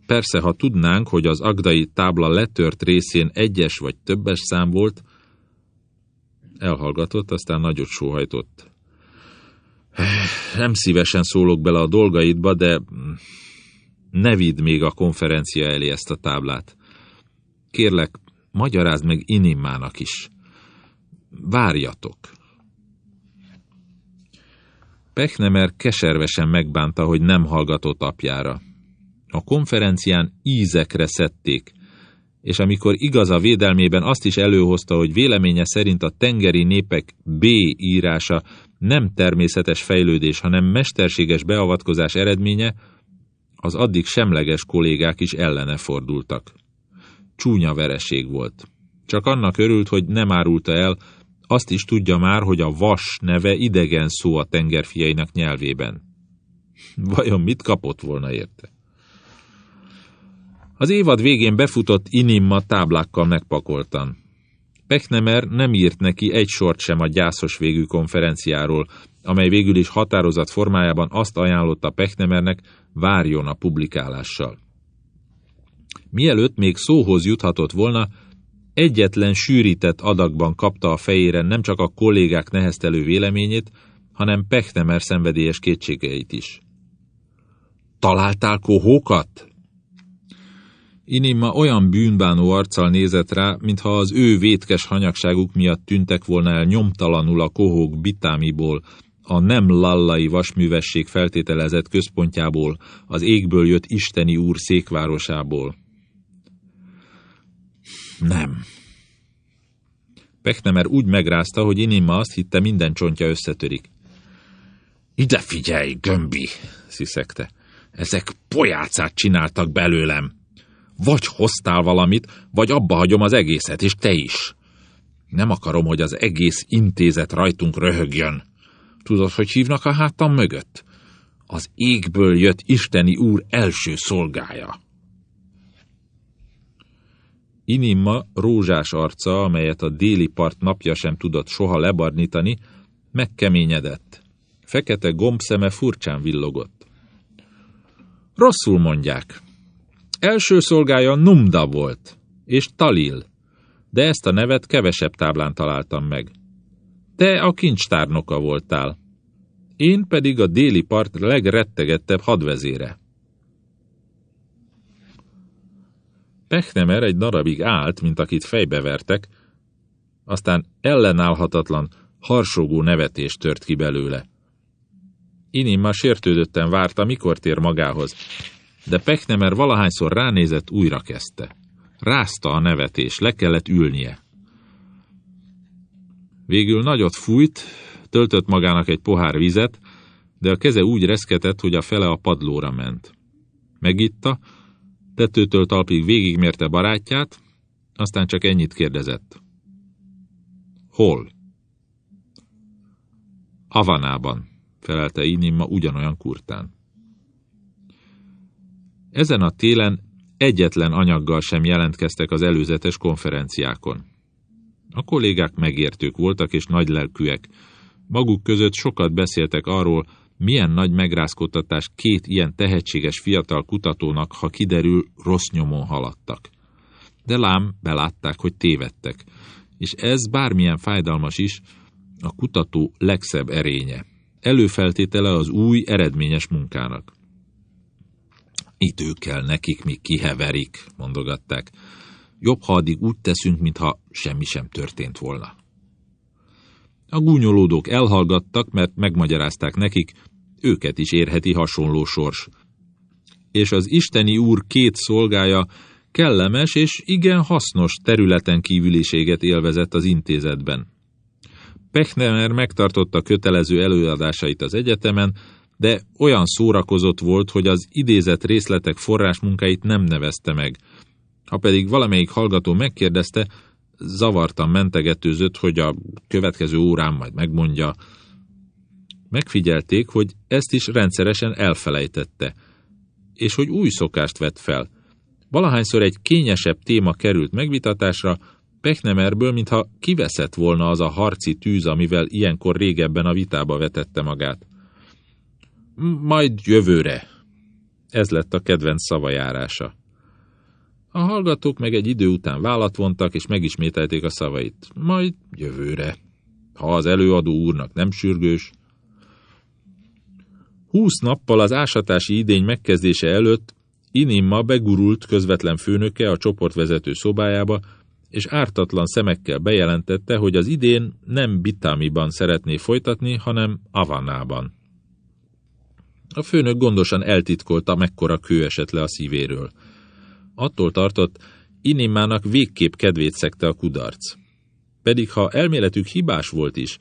Persze, ha tudnánk, hogy az agdai tábla letört részén egyes vagy többes szám volt, elhallgatott, aztán nagyot sóhajtott. Nem szívesen szólok bele a dolgaidba, de ne vidd még a konferencia elé ezt a táblát. Kérlek, magyarázd meg Inimmának is. Várjatok. Pechnemer keservesen megbánta, hogy nem hallgatott apjára. A konferencián ízekre szedték, és amikor igaz a védelmében azt is előhozta, hogy véleménye szerint a tengeri népek B írása nem természetes fejlődés, hanem mesterséges beavatkozás eredménye, az addig semleges kollégák is ellene fordultak. Csúnya vereség volt. Csak annak örült, hogy nem árulta el, azt is tudja már, hogy a vas neve idegen szó a tengerfiainak nyelvében. Vajon mit kapott volna érte? Az évad végén befutott Inimma táblákkal megpakoltan. Pechnemer nem írt neki egy sort sem a gyászos végű konferenciáról, amely végül is határozat formájában azt ajánlotta Pechnemernek, várjon a publikálással. Mielőtt még szóhoz juthatott volna, egyetlen sűrített adagban kapta a fejére nem csak a kollégák neheztelő véleményét, hanem Pechnemer szenvedélyes kétségeit is. Találtál kohókat? Inimma olyan bűnbánó arccal nézett rá, mintha az ő vétkes hanyagságuk miatt tűntek volna el nyomtalanul a kohók bitámiból, a nem lallai vasművesség feltételezett központjából, az égből jött isteni úr székvárosából. Nem. Pechnemer úgy megrázta, hogy Inimma azt hitte, minden csontja összetörik. Ide figyelj, gömbi, sziszegte. Ezek pojácát csináltak belőlem. Vagy hoztál valamit, vagy abba hagyom az egészet, és te is. Nem akarom, hogy az egész intézet rajtunk röhögjön. Tudod, hogy hívnak a hátam mögött? Az égből jött Isteni úr első szolgája. Inimma rózsás arca, amelyet a déli part napja sem tudott soha lebarnítani, megkeményedett. Fekete gombszeme furcsán villogott. Rosszul mondják, Első szolgája Numda volt, és Talil, de ezt a nevet kevesebb táblán találtam meg. Te a kincstárnoka voltál, én pedig a déli part legrettegettebb hadvezére. Pechnemer egy darabig állt, mint akit fejbevertek, aztán ellenállhatatlan, harsogó nevetés tört ki belőle. Inimma sértődötten várta, mikor tér magához, de Pechnemer valahányszor ránézett, újra kezdte. Rázta a nevetés, le kellett ülnie. Végül nagyot fújt, töltött magának egy pohár vizet, de a keze úgy reszketett, hogy a fele a padlóra ment. Megitta, tetőtől talpig végigmérte barátját, aztán csak ennyit kérdezett. Hol? Havanában, felelte Inimma ugyanolyan kurtán. Ezen a télen egyetlen anyaggal sem jelentkeztek az előzetes konferenciákon. A kollégák megértők voltak és nagylelkűek. Maguk között sokat beszéltek arról, milyen nagy megrázkódtatás két ilyen tehetséges fiatal kutatónak, ha kiderül, rossz nyomon haladtak. De lám, belátták, hogy tévedtek, és ez bármilyen fájdalmas is, a kutató legszebb erénye. Előfeltétele az új, eredményes munkának. Idő kell nekik, míg kiheverik, mondogatták. Jobb, ha addig úgy teszünk, mintha semmi sem történt volna. A gúnyolódók elhallgattak, mert megmagyarázták nekik, őket is érheti hasonló sors. És az isteni úr két szolgája kellemes és igen hasznos területen kívüliséget élvezett az intézetben. Pechnemer megtartotta kötelező előadásait az egyetemen, de olyan szórakozott volt, hogy az idézett részletek forrásmunkáit nem nevezte meg. Ha pedig valamelyik hallgató megkérdezte, zavartan mentegetőzött, hogy a következő órán majd megmondja. Megfigyelték, hogy ezt is rendszeresen elfelejtette, és hogy új szokást vett fel. Valahányszor egy kényesebb téma került megvitatásra, Pechnemerből, mintha kiveszett volna az a harci tűz, amivel ilyenkor régebben a vitába vetette magát. Majd jövőre. Ez lett a kedvenc szavajárása. A hallgatók meg egy idő után vállat vontak, és megismételték a szavait. Majd jövőre. Ha az előadó úrnak nem sürgős. Húsz nappal az ásatási idény megkezdése előtt Inimma begurult közvetlen főnöke a csoportvezető szobájába, és ártatlan szemekkel bejelentette, hogy az idén nem Bitámiban szeretné folytatni, hanem Avanában. A főnök gondosan eltitkolta, mekkora kő esett le a szívéről. Attól tartott, Inimmának végképp kedvét szekte a kudarc. Pedig ha elméletük hibás volt is,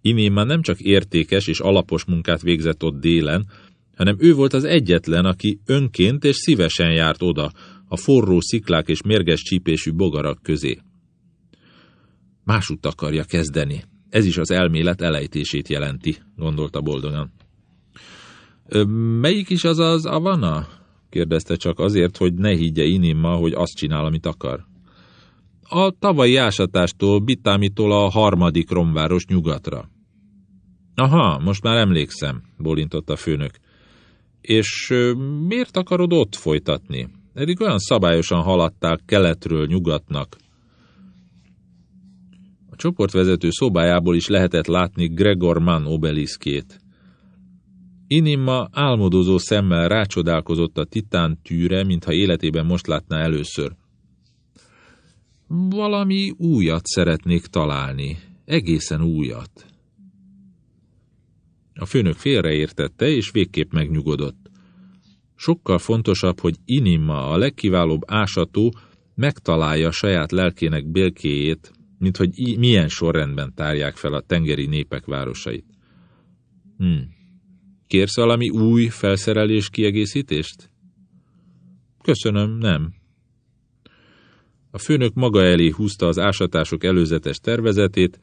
Inimma nem csak értékes és alapos munkát végzett ott délen, hanem ő volt az egyetlen, aki önként és szívesen járt oda, a forró sziklák és mérges csípésű bogarak közé. Másút akarja kezdeni. Ez is az elmélet elejtését jelenti, gondolta boldogan. Melyik is az az Avana? Kérdezte csak azért, hogy ne higgye Inimma, hogy azt csinál, amit akar. A tavalyi ásatástól, Bitámitól a harmadik romváros nyugatra. Aha, most már emlékszem, bólintott a főnök. És miért akarod ott folytatni? Eddig olyan szabályosan haladtál keletről nyugatnak. A csoportvezető szobájából is lehetett látni Gregor Mann obeliszkét. Inimma álmodozó szemmel rácsodálkozott a titán tűre, mintha életében most látná először. Valami újat szeretnék találni, egészen újat. A főnök félreértette, és végképp megnyugodott. Sokkal fontosabb, hogy Inimma, a legkiválóbb ásató, megtalálja saját lelkének bélkéjét, mint hogy milyen sorrendben tárják fel a tengeri népek városait. Hm. Kérsz valami új felszerelés kiegészítést? Köszönöm, nem. A főnök maga elé húzta az ásatások előzetes tervezetét,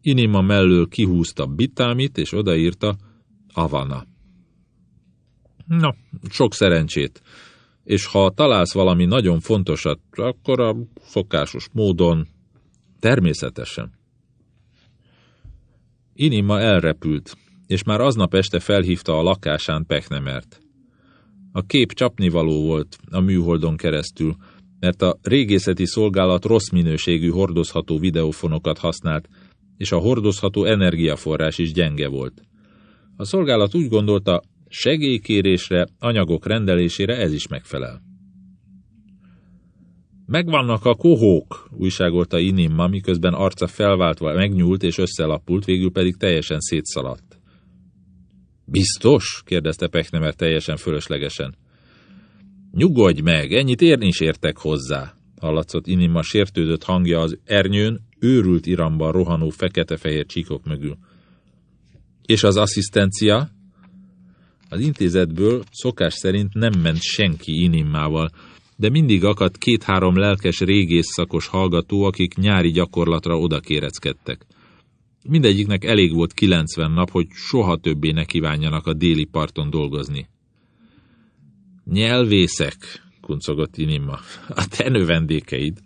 Inima mellől kihúzta Bitámit, és odaírta Avana. Na, sok szerencsét. És ha találsz valami nagyon fontosat, akkor a szokásos módon, természetesen. Inima elrepült, és már aznap este felhívta a lakásán Pechnemert. A kép csapnivaló volt a műholdon keresztül, mert a régészeti szolgálat rossz minőségű hordozható videófonokat használt, és a hordozható energiaforrás is gyenge volt. A szolgálat úgy gondolta, segélykérésre, anyagok rendelésére ez is megfelel. Megvannak a kohók, újságolta Inimma, miközben arca felváltva megnyúlt és összelapult, végül pedig teljesen szétszaladt. Biztos? kérdezte Pechnemer teljesen fölöslegesen. Nyugodj meg, ennyit érni is értek hozzá, hallatszott Inimma sértődött hangja az ernyőn, őrült iramban rohanó fekete-fehér csíkok mögül. És az asszisztencia? Az intézetből szokás szerint nem ment senki Inimmával, de mindig akadt két-három lelkes régész szakos hallgató, akik nyári gyakorlatra odakéreckedtek. Mindegyiknek elég volt 90 nap, hogy soha többé ne kívánjanak a déli parton dolgozni. Nyelvészek, kuncogott Inimma, a te növendékeid.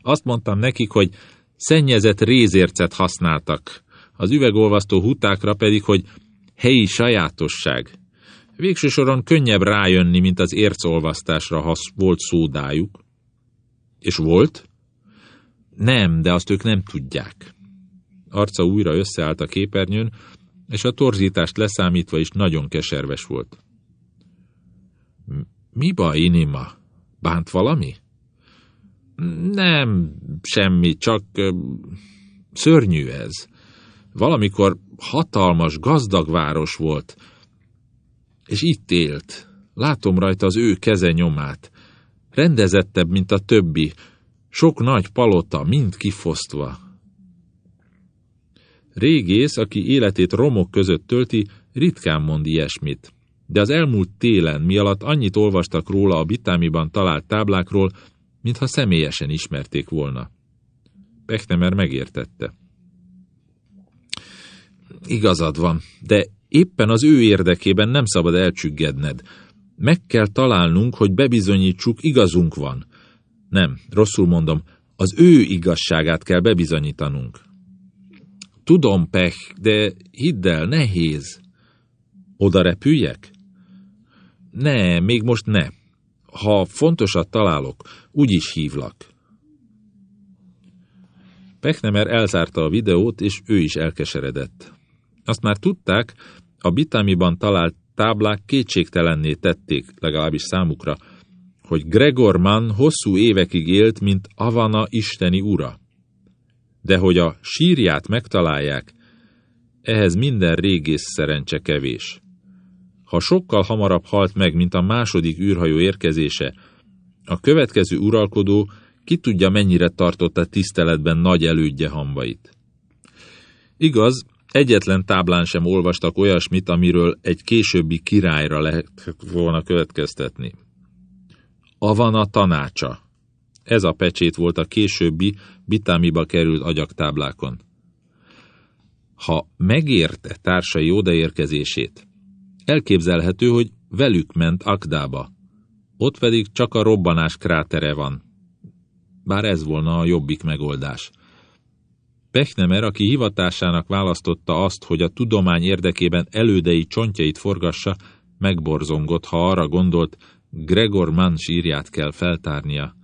Azt mondtam nekik, hogy szennyezett rézércet használtak, az üvegolvasztó hutákra pedig, hogy helyi sajátosság. Végső soron könnyebb rájönni, mint az ércolvasztásra, ha volt szódájuk. És volt? Nem, de azt ők nem tudják. Arca újra összeállt a képernyőn, és a torzítást leszámítva is nagyon keserves volt. Mi baj, Inima? Bánt valami? Nem, semmi, csak szörnyű ez. Valamikor hatalmas, gazdag város volt, és itt élt. Látom rajta az ő keze nyomát. Rendezettebb, mint a többi. Sok nagy palota, mind kifosztva. Régész, aki életét romok között tölti, ritkán mond ilyesmit. De az elmúlt télen, mi alatt annyit olvastak róla a bitámiban talált táblákról, mintha személyesen ismerték volna. Pechnemer megértette. Igazad van, de éppen az ő érdekében nem szabad elcsüggedned. Meg kell találnunk, hogy bebizonyítsuk, igazunk van. Nem, rosszul mondom, az ő igazságát kell bebizonyítanunk. Tudom, Pech, de hidd el, nehéz. Oda repüljek? Ne, még most ne. Ha fontosat találok, úgy is hívlak. Pechnemer elzárta a videót, és ő is elkeseredett. Azt már tudták, A Bitamiban talált táblák kétségtelenné tették, legalábbis számukra, hogy Gregor Mann hosszú évekig élt, mint Avana isteni ura. De hogy a sírját megtalálják, ehhez minden régész szerencse kevés. Ha sokkal hamarabb halt meg, mint a második űrhajó érkezése, a következő uralkodó ki tudja mennyire tartotta tiszteletben nagy elődje hambait. Igaz, egyetlen táblán sem olvastak olyasmit, amiről egy későbbi királyra lehet volna következtetni. Avana tanácsa. Ez a pecsét volt a későbbi bitámiba került agyaktáblákon. Ha megérte társai odaérkezését, elképzelhető, hogy velük ment Akdába. Ott pedig csak a robbanás krátere van. Bár ez volna a jobbik megoldás. Pechnemer, aki hivatásának választotta azt, hogy a tudomány érdekében elődei csontjait forgassa, megborzongott, ha arra gondolt, Gregor Mann sírját kell feltárnia.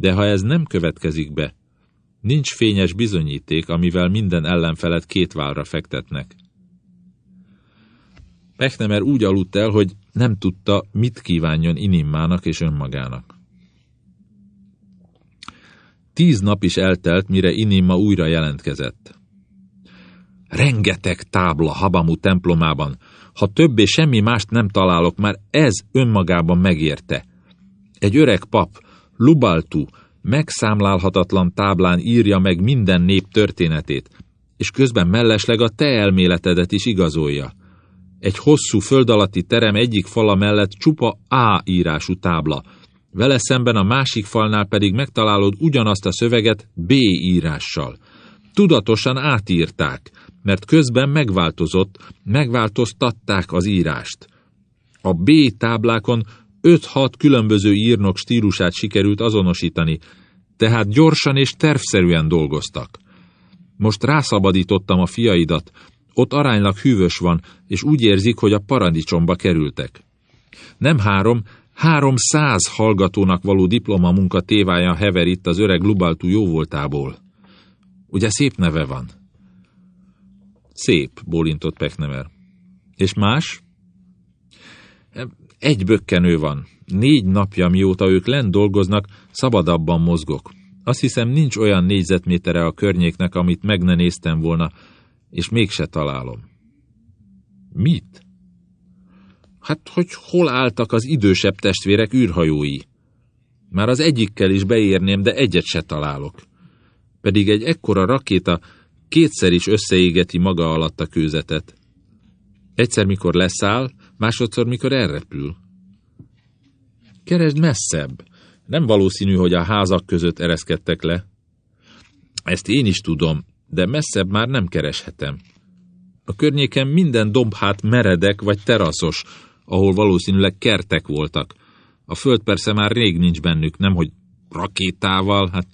De ha ez nem következik be, nincs fényes bizonyíték, amivel minden ellenfelet két válra fektetnek. Pechnemer úgy aludt el, hogy nem tudta, mit kívánjon Inimmának és önmagának. Tíz nap is eltelt, mire Inimma újra jelentkezett. Rengeteg tábla Habamu templomában. Ha többé semmi mást nem találok, már ez önmagában megérte. Egy öreg pap, Lubaltu, megszámlálhatatlan táblán írja meg minden nép történetét, és közben mellesleg a te elméletedet is igazolja. Egy hosszú föld alatti terem egyik fala mellett csupa A írású tábla, vele szemben a másik falnál pedig megtalálod ugyanazt a szöveget B írással. Tudatosan átírták, mert közben megváltozott, megváltoztatták az írást. A B táblákon 5-6 különböző írnok stílusát sikerült azonosítani, tehát gyorsan és tervszerűen dolgoztak. Most rászabadítottam a fiaidat, ott aránylag hűvös van, és úgy érzik, hogy a paradicsomba kerültek. Nem három, három száz hallgatónak való diplomamunka tévája hever itt az öreg Lubaltú jóvoltából. Ugye szép neve van? Szép, bólintott Peknemer. És más? Egy bökkenő van. Négy napja, mióta ők lent dolgoznak, szabadabban mozgok. Azt hiszem, nincs olyan négyzetmétere a környéknek, amit meg ne néztem volna, és mégse találom. Mit? Hát, hogy hol álltak az idősebb testvérek űrhajói? Már az egyikkel is beérném, de egyet se találok. Pedig egy ekkora rakéta kétszer is összeégeti maga alatt a kőzetet. Egyszer, mikor leszáll, másodszor, mikor elrepül. Keresd messzebb. Nem valószínű, hogy a házak között ereszkedtek le. Ezt én is tudom, de messzebb már nem kereshetem. A környéken minden dombhát meredek vagy teraszos, ahol valószínűleg kertek voltak. A föld persze már rég nincs bennük, nemhogy rakétával, hát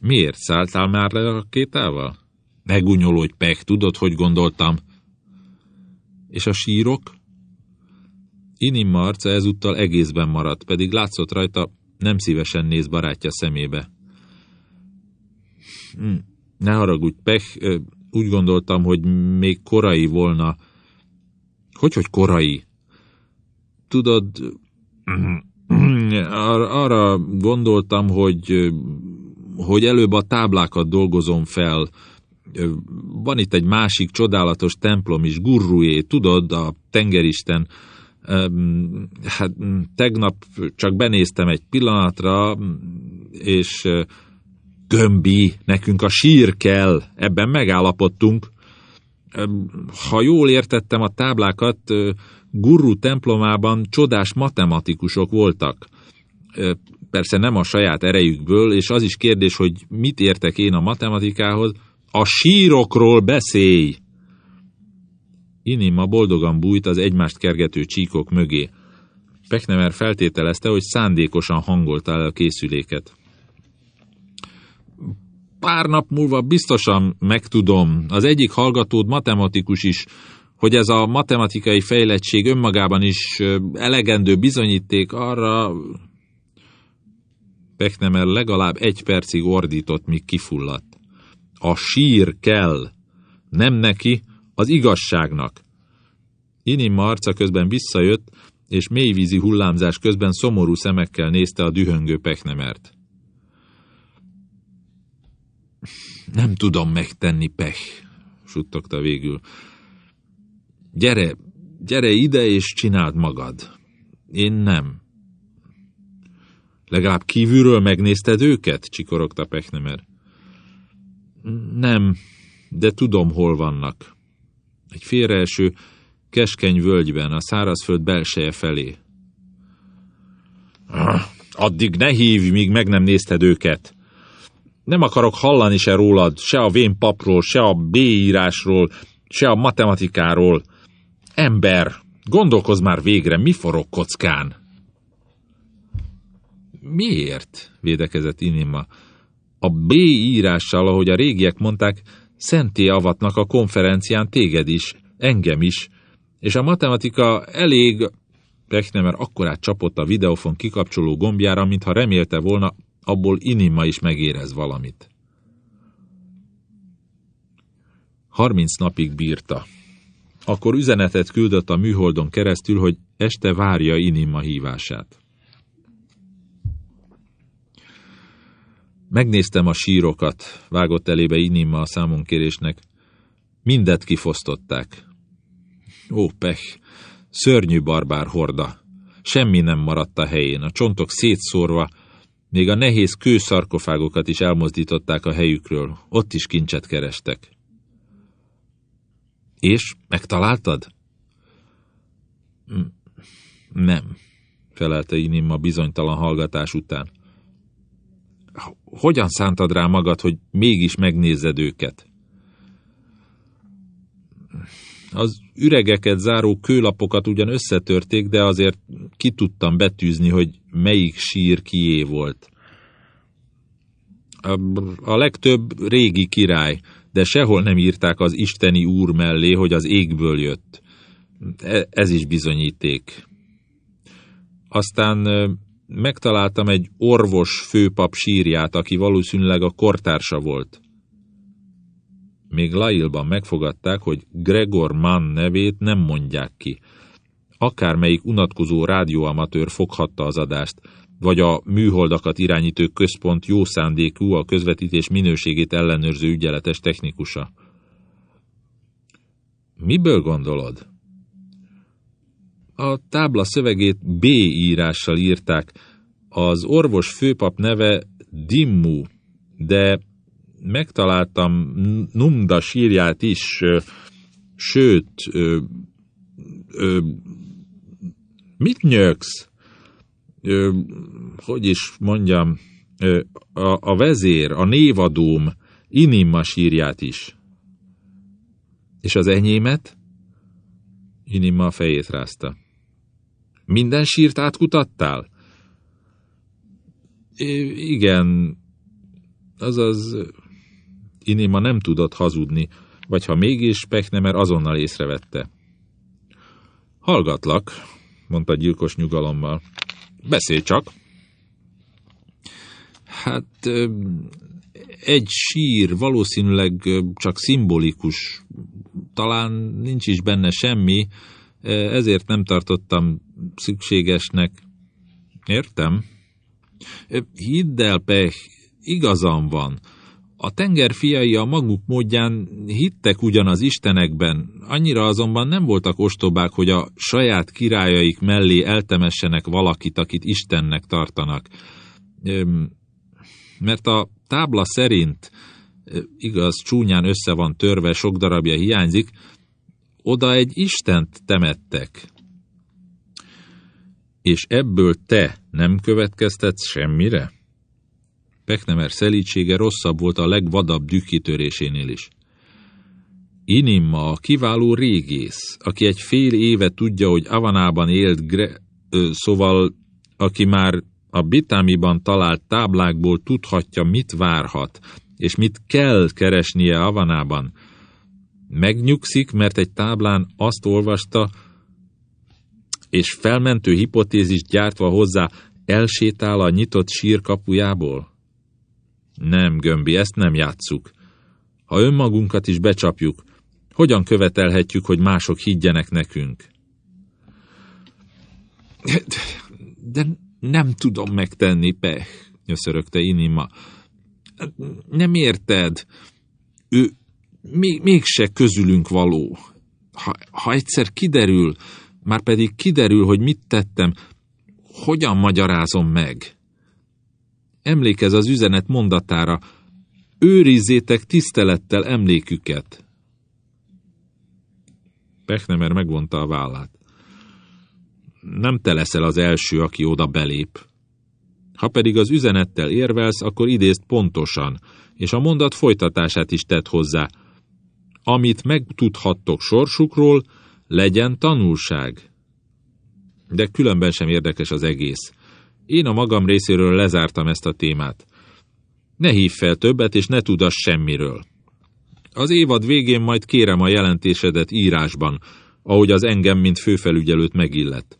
miért szálltál már le rakétával? Megunyolódj, Pek, tudod, hogy gondoltam? És a sírok? Inim arca ezúttal egészben maradt, pedig látszott rajta, nem szívesen néz barátja szemébe. Hm, ne haragudj, Pech, úgy gondoltam, hogy még korai volna. Hogy, hogy korai? Tudod, ar arra gondoltam, hogy, hogy előbb a táblákat dolgozom fel. Van itt egy másik csodálatos templom is, Gurrué, tudod, a tengeristen. Hát tegnap csak benéztem egy pillanatra, és Gömbi, nekünk a sír kell, ebben megállapodtunk. Ha jól értettem a táblákat, Gurru templomában csodás matematikusok voltak. Persze nem a saját erejükből, és az is kérdés, hogy mit értek én a matematikához. A sírokról beszélj! Inima boldogan bújt az egymást kergető csíkok mögé. Peknemer feltételezte, hogy szándékosan hangolta el a készüléket pár nap múlva biztosan megtudom. Az egyik hallgatód matematikus is, hogy ez a matematikai fejlettség önmagában is elegendő bizonyíték arra... Peknemer legalább egy percig ordított, míg kifulladt. A sír kell. Nem neki, az igazságnak. Inim arca közben visszajött, és mélyvízi hullámzás közben szomorú szemekkel nézte a dühöngő peknemert. Nem tudom megtenni, pech, suttogta végül. Gyere, gyere ide és csináld magad. Én nem. Legalább kívülről megnézted őket? csikorogta Pechnemer. Nem, de tudom, hol vannak. Egy félreeső, keskeny völgyben, a szárazföld belseje felé. Addig ne hívj, míg meg nem nézted őket. Nem akarok hallani se rólad, se a vén papról, se a B-írásról, se a matematikáról. Ember, gondolkozz már végre, mi forog kockán? Miért? védekezett Inima. A B írással, ahogy a régiek mondták, szenté avatnak a konferencián téged is, engem is, és a matematika elég... Pechnemer akkorát csapott a videofon kikapcsoló gombjára, mintha remélte volna, abból Inima is megérez valamit. Harminc napig bírta. Akkor üzenetet küldött a műholdon keresztül, hogy este várja Inima hívását. Megnéztem a sírokat, vágott elébe Inima a számonkérésnek. Mindet kifosztották. Ó, pech! Szörnyű barbár horda! Semmi nem maradt a helyén, a csontok szétszórva, még a nehéz kőszarkofágokat is elmozdították a helyükről, ott is kincset kerestek. És megtaláltad? Nem, felelte Inima bizonytalan hallgatás után. Hogyan szántad rá magad, hogy mégis megnézed őket? Az üregeket záró kőlapokat ugyan összetörték, de azért ki tudtam betűzni, hogy melyik sír kié volt. A, legtöbb régi király, de sehol nem írták az isteni úr mellé, hogy az égből jött. E, ez is bizonyíték. Aztán megtaláltam egy orvos főpap sírját, aki valószínűleg a kortársa volt. Még Lailban megfogadták, hogy Gregor Mann nevét nem mondják ki. Akármelyik unatkozó rádióamatőr foghatta az adást, vagy a műholdakat irányító központ jó szándékú, a közvetítés minőségét ellenőrző ügyeletes technikusa. Miből gondolod? A tábla szövegét B írással írták. Az orvos főpap neve Dimmu, de megtaláltam Numda sírját is, sőt, ö, ö, mit nyöksz? Ö, hogy is mondjam, ö, a, a vezér, a névadóm Inimma sírját is. És az enyémet? Inimma a fejét rázta. Minden sírt átkutattál? É, igen, azaz Inima nem tudott hazudni, vagy ha mégis, Pechnemer azonnal észrevette. Hallgatlak, mondta gyilkos nyugalommal. Beszélj csak. Hát egy sír valószínűleg csak szimbolikus, talán nincs is benne semmi, ezért nem tartottam szükségesnek. Értem? Hidd el, Pech, igazam van. A tenger fiai a maguk módján hittek ugyan az istenekben, annyira azonban nem voltak ostobák, hogy a saját királyaik mellé eltemessenek valakit, akit Istennek tartanak. Mert a tábla szerint, igaz, csúnyán össze van törve, sok darabja hiányzik, oda egy Istent temettek. És ebből te nem következtetsz semmire? Peknemer szelítsége rosszabb volt a legvadabb dühkitörésénél is. Inimma a kiváló régész, aki egy fél éve tudja, hogy Avanában élt, Gre ö, szóval aki már a Bitámiban talált táblákból tudhatja, mit várhat, és mit kell keresnie Avanában. Megnyugszik, mert egy táblán azt olvasta, és felmentő hipotézis gyártva hozzá elsétál a nyitott sír kapujából? Nem, Gömbi, ezt nem játsszuk. Ha önmagunkat is becsapjuk, Hogyan követelhetjük, hogy mások higgyenek nekünk? De, de nem tudom megtenni, Pech, nyöszörögte Inima. Nem érted? Ő még, mégse közülünk való. Ha, ha egyszer kiderül, már pedig kiderül, hogy mit tettem, hogyan magyarázom meg? Emlékez az üzenet mondatára, őrizzétek tisztelettel emléküket. Pechnemer megvonta a vállát. Nem te leszel az első, aki oda belép. Ha pedig az üzenettel érvelsz, akkor idézd pontosan, és a mondat folytatását is tedd hozzá. Amit megtudhattok sorsukról, legyen tanulság. De különben sem érdekes az egész. Én a magam részéről lezártam ezt a témát. Ne hív fel többet, és ne tudass semmiről. Az évad végén majd kérem a jelentésedet írásban, ahogy az engem, mint főfelügyelőt megillet.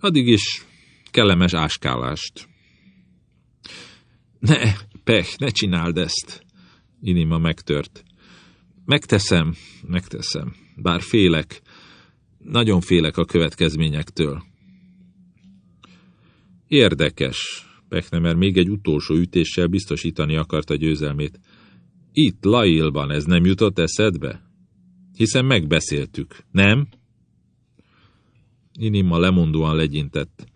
Addig is kellemes áskálást. Ne, pech, ne csináld ezt. Inima megtört. Megteszem, megteszem, bár félek. Nagyon félek a következményektől. Érdekes. Pechnemer még egy utolsó ütéssel biztosítani akarta győzelmét. Itt, Lailban ez nem jutott eszedbe? Hiszen megbeszéltük, nem? Inima lemondóan legyintett.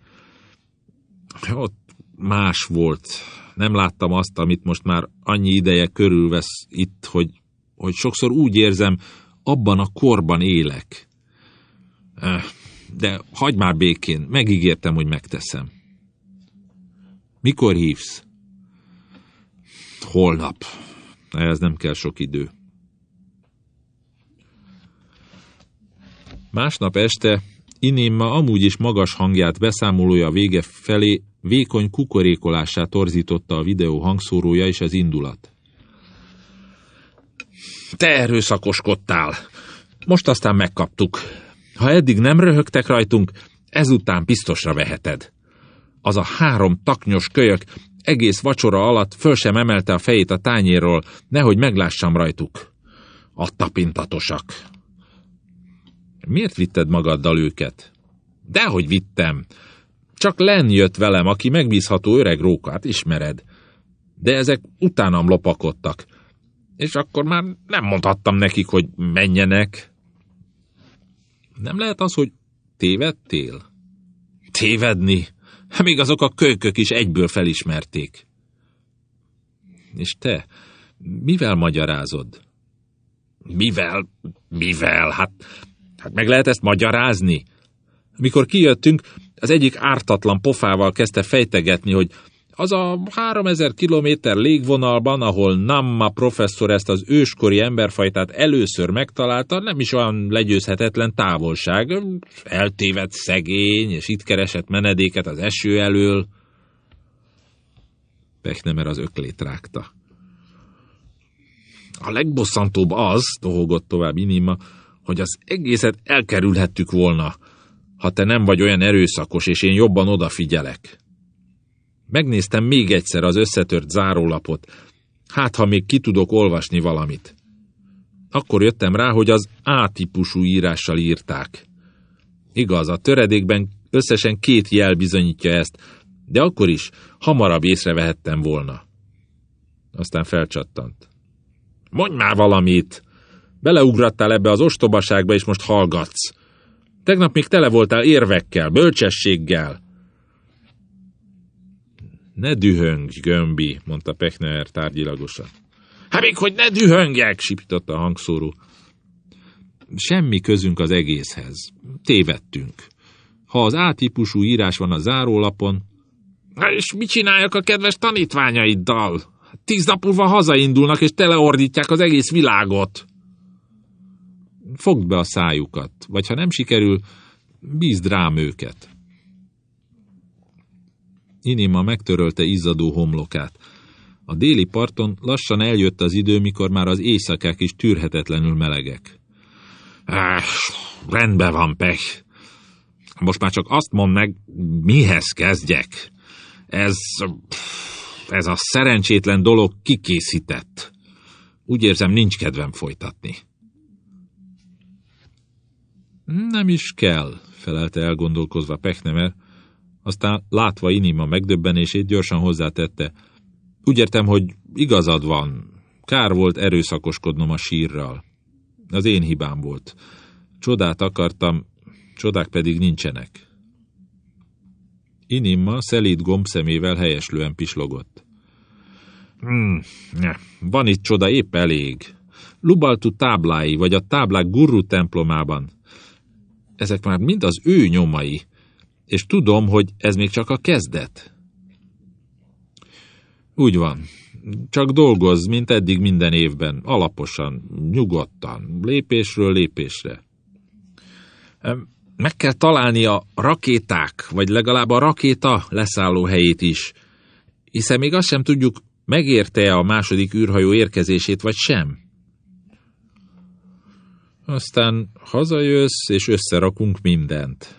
Ott más volt. Nem láttam azt, amit most már annyi ideje körülvesz itt, hogy, hogy sokszor úgy érzem, abban a korban élek. De hagyd már békén, megígértem, hogy megteszem. Mikor hívsz? Holnap. Ez nem kell sok idő. Másnap este Inémma amúgy is magas hangját beszámolója vége felé vékony kukorékolását torzította a videó hangszórója és az indulat. Te erőszakoskodtál. Most aztán megkaptuk. Ha eddig nem röhögtek rajtunk, ezután biztosra veheted. Az a három taknyos kölyök egész vacsora alatt föl sem emelte a fejét a tányérról, nehogy meglássam rajtuk. A tapintatosak. Miért vitted magaddal őket? Dehogy vittem. Csak Len jött velem, aki megbízható öreg rókát, ismered. De ezek utánam lopakodtak. És akkor már nem mondhattam nekik, hogy menjenek. Nem lehet az, hogy tévedtél? Tévedni? Még azok a kölykök is egyből felismerték. És te, mivel magyarázod? Mivel? Mivel? Hát, hát meg lehet ezt magyarázni? Mikor kijöttünk, az egyik ártatlan pofával kezdte fejtegetni, hogy az a 3000 kilométer légvonalban, ahol Namma professzor ezt az őskori emberfajtát először megtalálta, nem is olyan legyőzhetetlen távolság. Eltévedt szegény, és itt keresett menedéket az eső elől. Pechnemer az öklét rágta. A legbosszantóbb az, tohogott tovább Inima, hogy az egészet elkerülhettük volna, ha te nem vagy olyan erőszakos, és én jobban odafigyelek. Megnéztem még egyszer az összetört zárólapot, hát ha még ki tudok olvasni valamit. Akkor jöttem rá, hogy az A-típusú írással írták. Igaz, a töredékben összesen két jel bizonyítja ezt, de akkor is hamarabb észrevehettem volna. Aztán felcsattant. Mondj már valamit! Beleugrattál ebbe az ostobaságba, és most hallgatsz. Tegnap még tele voltál érvekkel, bölcsességgel. Ne dühöngj, Gömbi, mondta Pechner tárgyilagosan. Hát még hogy ne dühöngjek, sipította a hangszóró. Semmi közünk az egészhez. Tévedtünk. Ha az A-típusú írás van a zárólapon... Na és mit csináljak a kedves tanítványaiddal? Tíz nap múlva hazaindulnak, és teleordítják az egész világot. Fogd be a szájukat, vagy ha nem sikerül, bízd rám őket. Inima megtörölte izzadó homlokát. A déli parton lassan eljött az idő, mikor már az éjszakák is tűrhetetlenül melegek. Ah, rendben van, pech. Most már csak azt mondd meg, mihez kezdjek. Ez... ez a szerencsétlen dolog kikészített. Úgy érzem, nincs kedvem folytatni. Nem is kell, felelte elgondolkozva Pechnemer, aztán látva Inima megdöbbenését gyorsan hozzátette. Úgy értem, hogy igazad van, kár volt erőszakoskodnom a sírral. Az én hibám volt. Csodát akartam, csodák pedig nincsenek. Inimma szelíd gombszemével helyeslően pislogott. Hmm, van itt csoda épp elég. Lubaltu táblái, vagy a táblák gurru templomában. Ezek már mind az ő nyomai, és tudom, hogy ez még csak a kezdet. Úgy van. Csak dolgozz, mint eddig minden évben, alaposan, nyugodtan, lépésről lépésre. Meg kell találni a rakéták, vagy legalább a rakéta leszálló helyét is, hiszen még azt sem tudjuk, megérte-e a második űrhajó érkezését, vagy sem. Aztán hazajössz, és összerakunk mindent.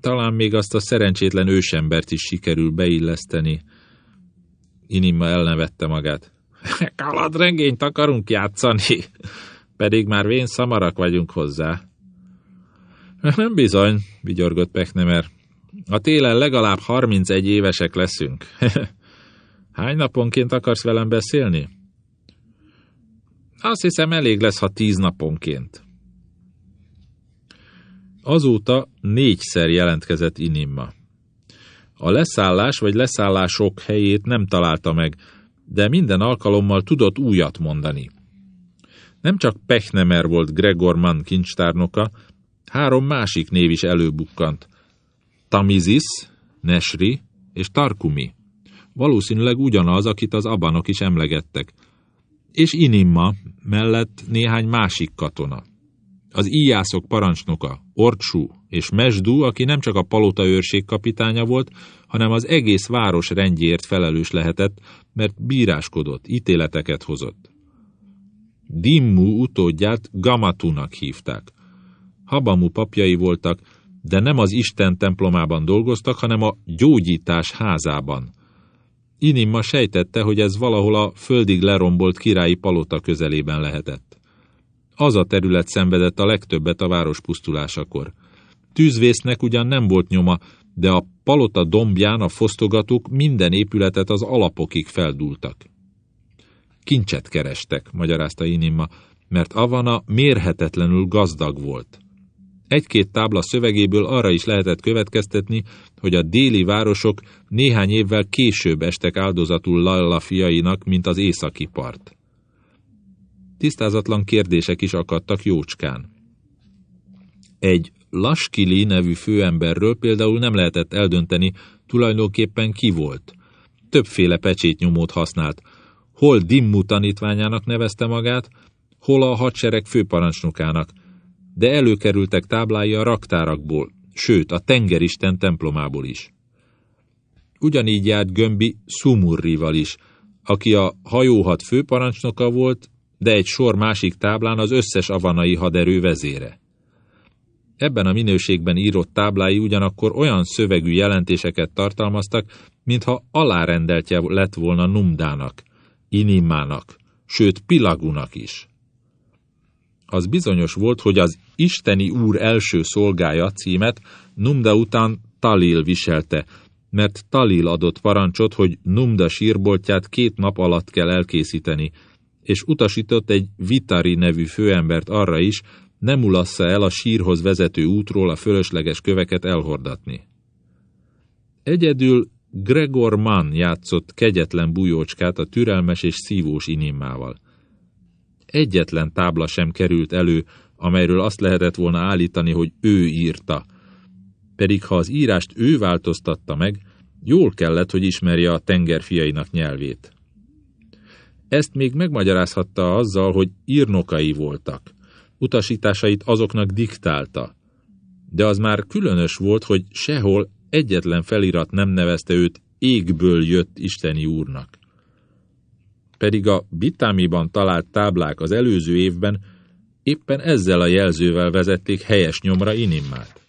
Talán még azt a szerencsétlen ősembert is sikerül beilleszteni. Inima elnevette magát. Kaladrengényt akarunk játszani, pedig már vén szamarak vagyunk hozzá. Nem bizony, vigyorgott Pechnemer. A télen legalább 31 évesek leszünk. Hány naponként akarsz velem beszélni? Azt hiszem elég lesz, ha tíz naponként. Azóta négyszer jelentkezett Inimma. A leszállás vagy leszállások helyét nem találta meg, de minden alkalommal tudott újat mondani. Nem csak Pechnemer volt Gregor Mann kincstárnoka, három másik név is előbukkant. Tamizis, Nesri és Tarkumi. Valószínűleg ugyanaz, akit az abanok is emlegettek. És Inimma mellett néhány másik katona. Az íjászok parancsnoka, Orcsú és Mesdú, aki nem csak a palota őrség kapitánya volt, hanem az egész város rendjéért felelős lehetett, mert bíráskodott, ítéleteket hozott. Dimmu utódját Gamatunak hívták. Habamu papjai voltak, de nem az Isten templomában dolgoztak, hanem a gyógyítás házában. Inimma sejtette, hogy ez valahol a földig lerombolt királyi palota közelében lehetett. Az a terület szenvedett a legtöbbet a város pusztulásakor. Tűzvésznek ugyan nem volt nyoma, de a palota dombján a fosztogatók minden épületet az alapokig feldúltak. Kincset kerestek, magyarázta Inimma, mert Avana mérhetetlenül gazdag volt. Egy-két tábla szövegéből arra is lehetett következtetni, hogy a déli városok néhány évvel később estek áldozatul Lalla fiainak, mint az északi part. Tisztázatlan kérdések is akadtak jócskán. Egy Laskili nevű főemberről például nem lehetett eldönteni, tulajdonképpen ki volt. Többféle pecsétnyomót használt. Hol Dimmu tanítványának nevezte magát, hol a hadsereg főparancsnokának, de előkerültek táblái a raktárakból, sőt a tengeristen templomából is. Ugyanígy járt Gömbi Sumurrival is, aki a hajóhat főparancsnoka volt, de egy sor másik táblán az összes avanai haderő vezére. Ebben a minőségben írott táblái ugyanakkor olyan szövegű jelentéseket tartalmaztak, mintha alárendeltje lett volna Numdának, Inimának, sőt Pilagunak is. Az bizonyos volt, hogy az Isteni Úr első szolgája címet Numda után Talil viselte, mert Talil adott parancsot, hogy Numda sírboltját két nap alatt kell elkészíteni, és utasított egy Vitari nevű főembert arra is, nem mulassza el a sírhoz vezető útról a fölösleges köveket elhordatni. Egyedül Gregor Mann játszott kegyetlen bujócskát a türelmes és szívós inimmával. Egyetlen tábla sem került elő, amelyről azt lehetett volna állítani, hogy ő írta. Pedig ha az írást ő változtatta meg, jól kellett, hogy ismerje a tengerfiainak nyelvét. Ezt még megmagyarázhatta azzal, hogy írnokai voltak. Utasításait azoknak diktálta. De az már különös volt, hogy sehol egyetlen felirat nem nevezte őt égből jött isteni úrnak. Pedig a Bitámiban talált táblák az előző évben éppen ezzel a jelzővel vezették helyes nyomra Inimmát.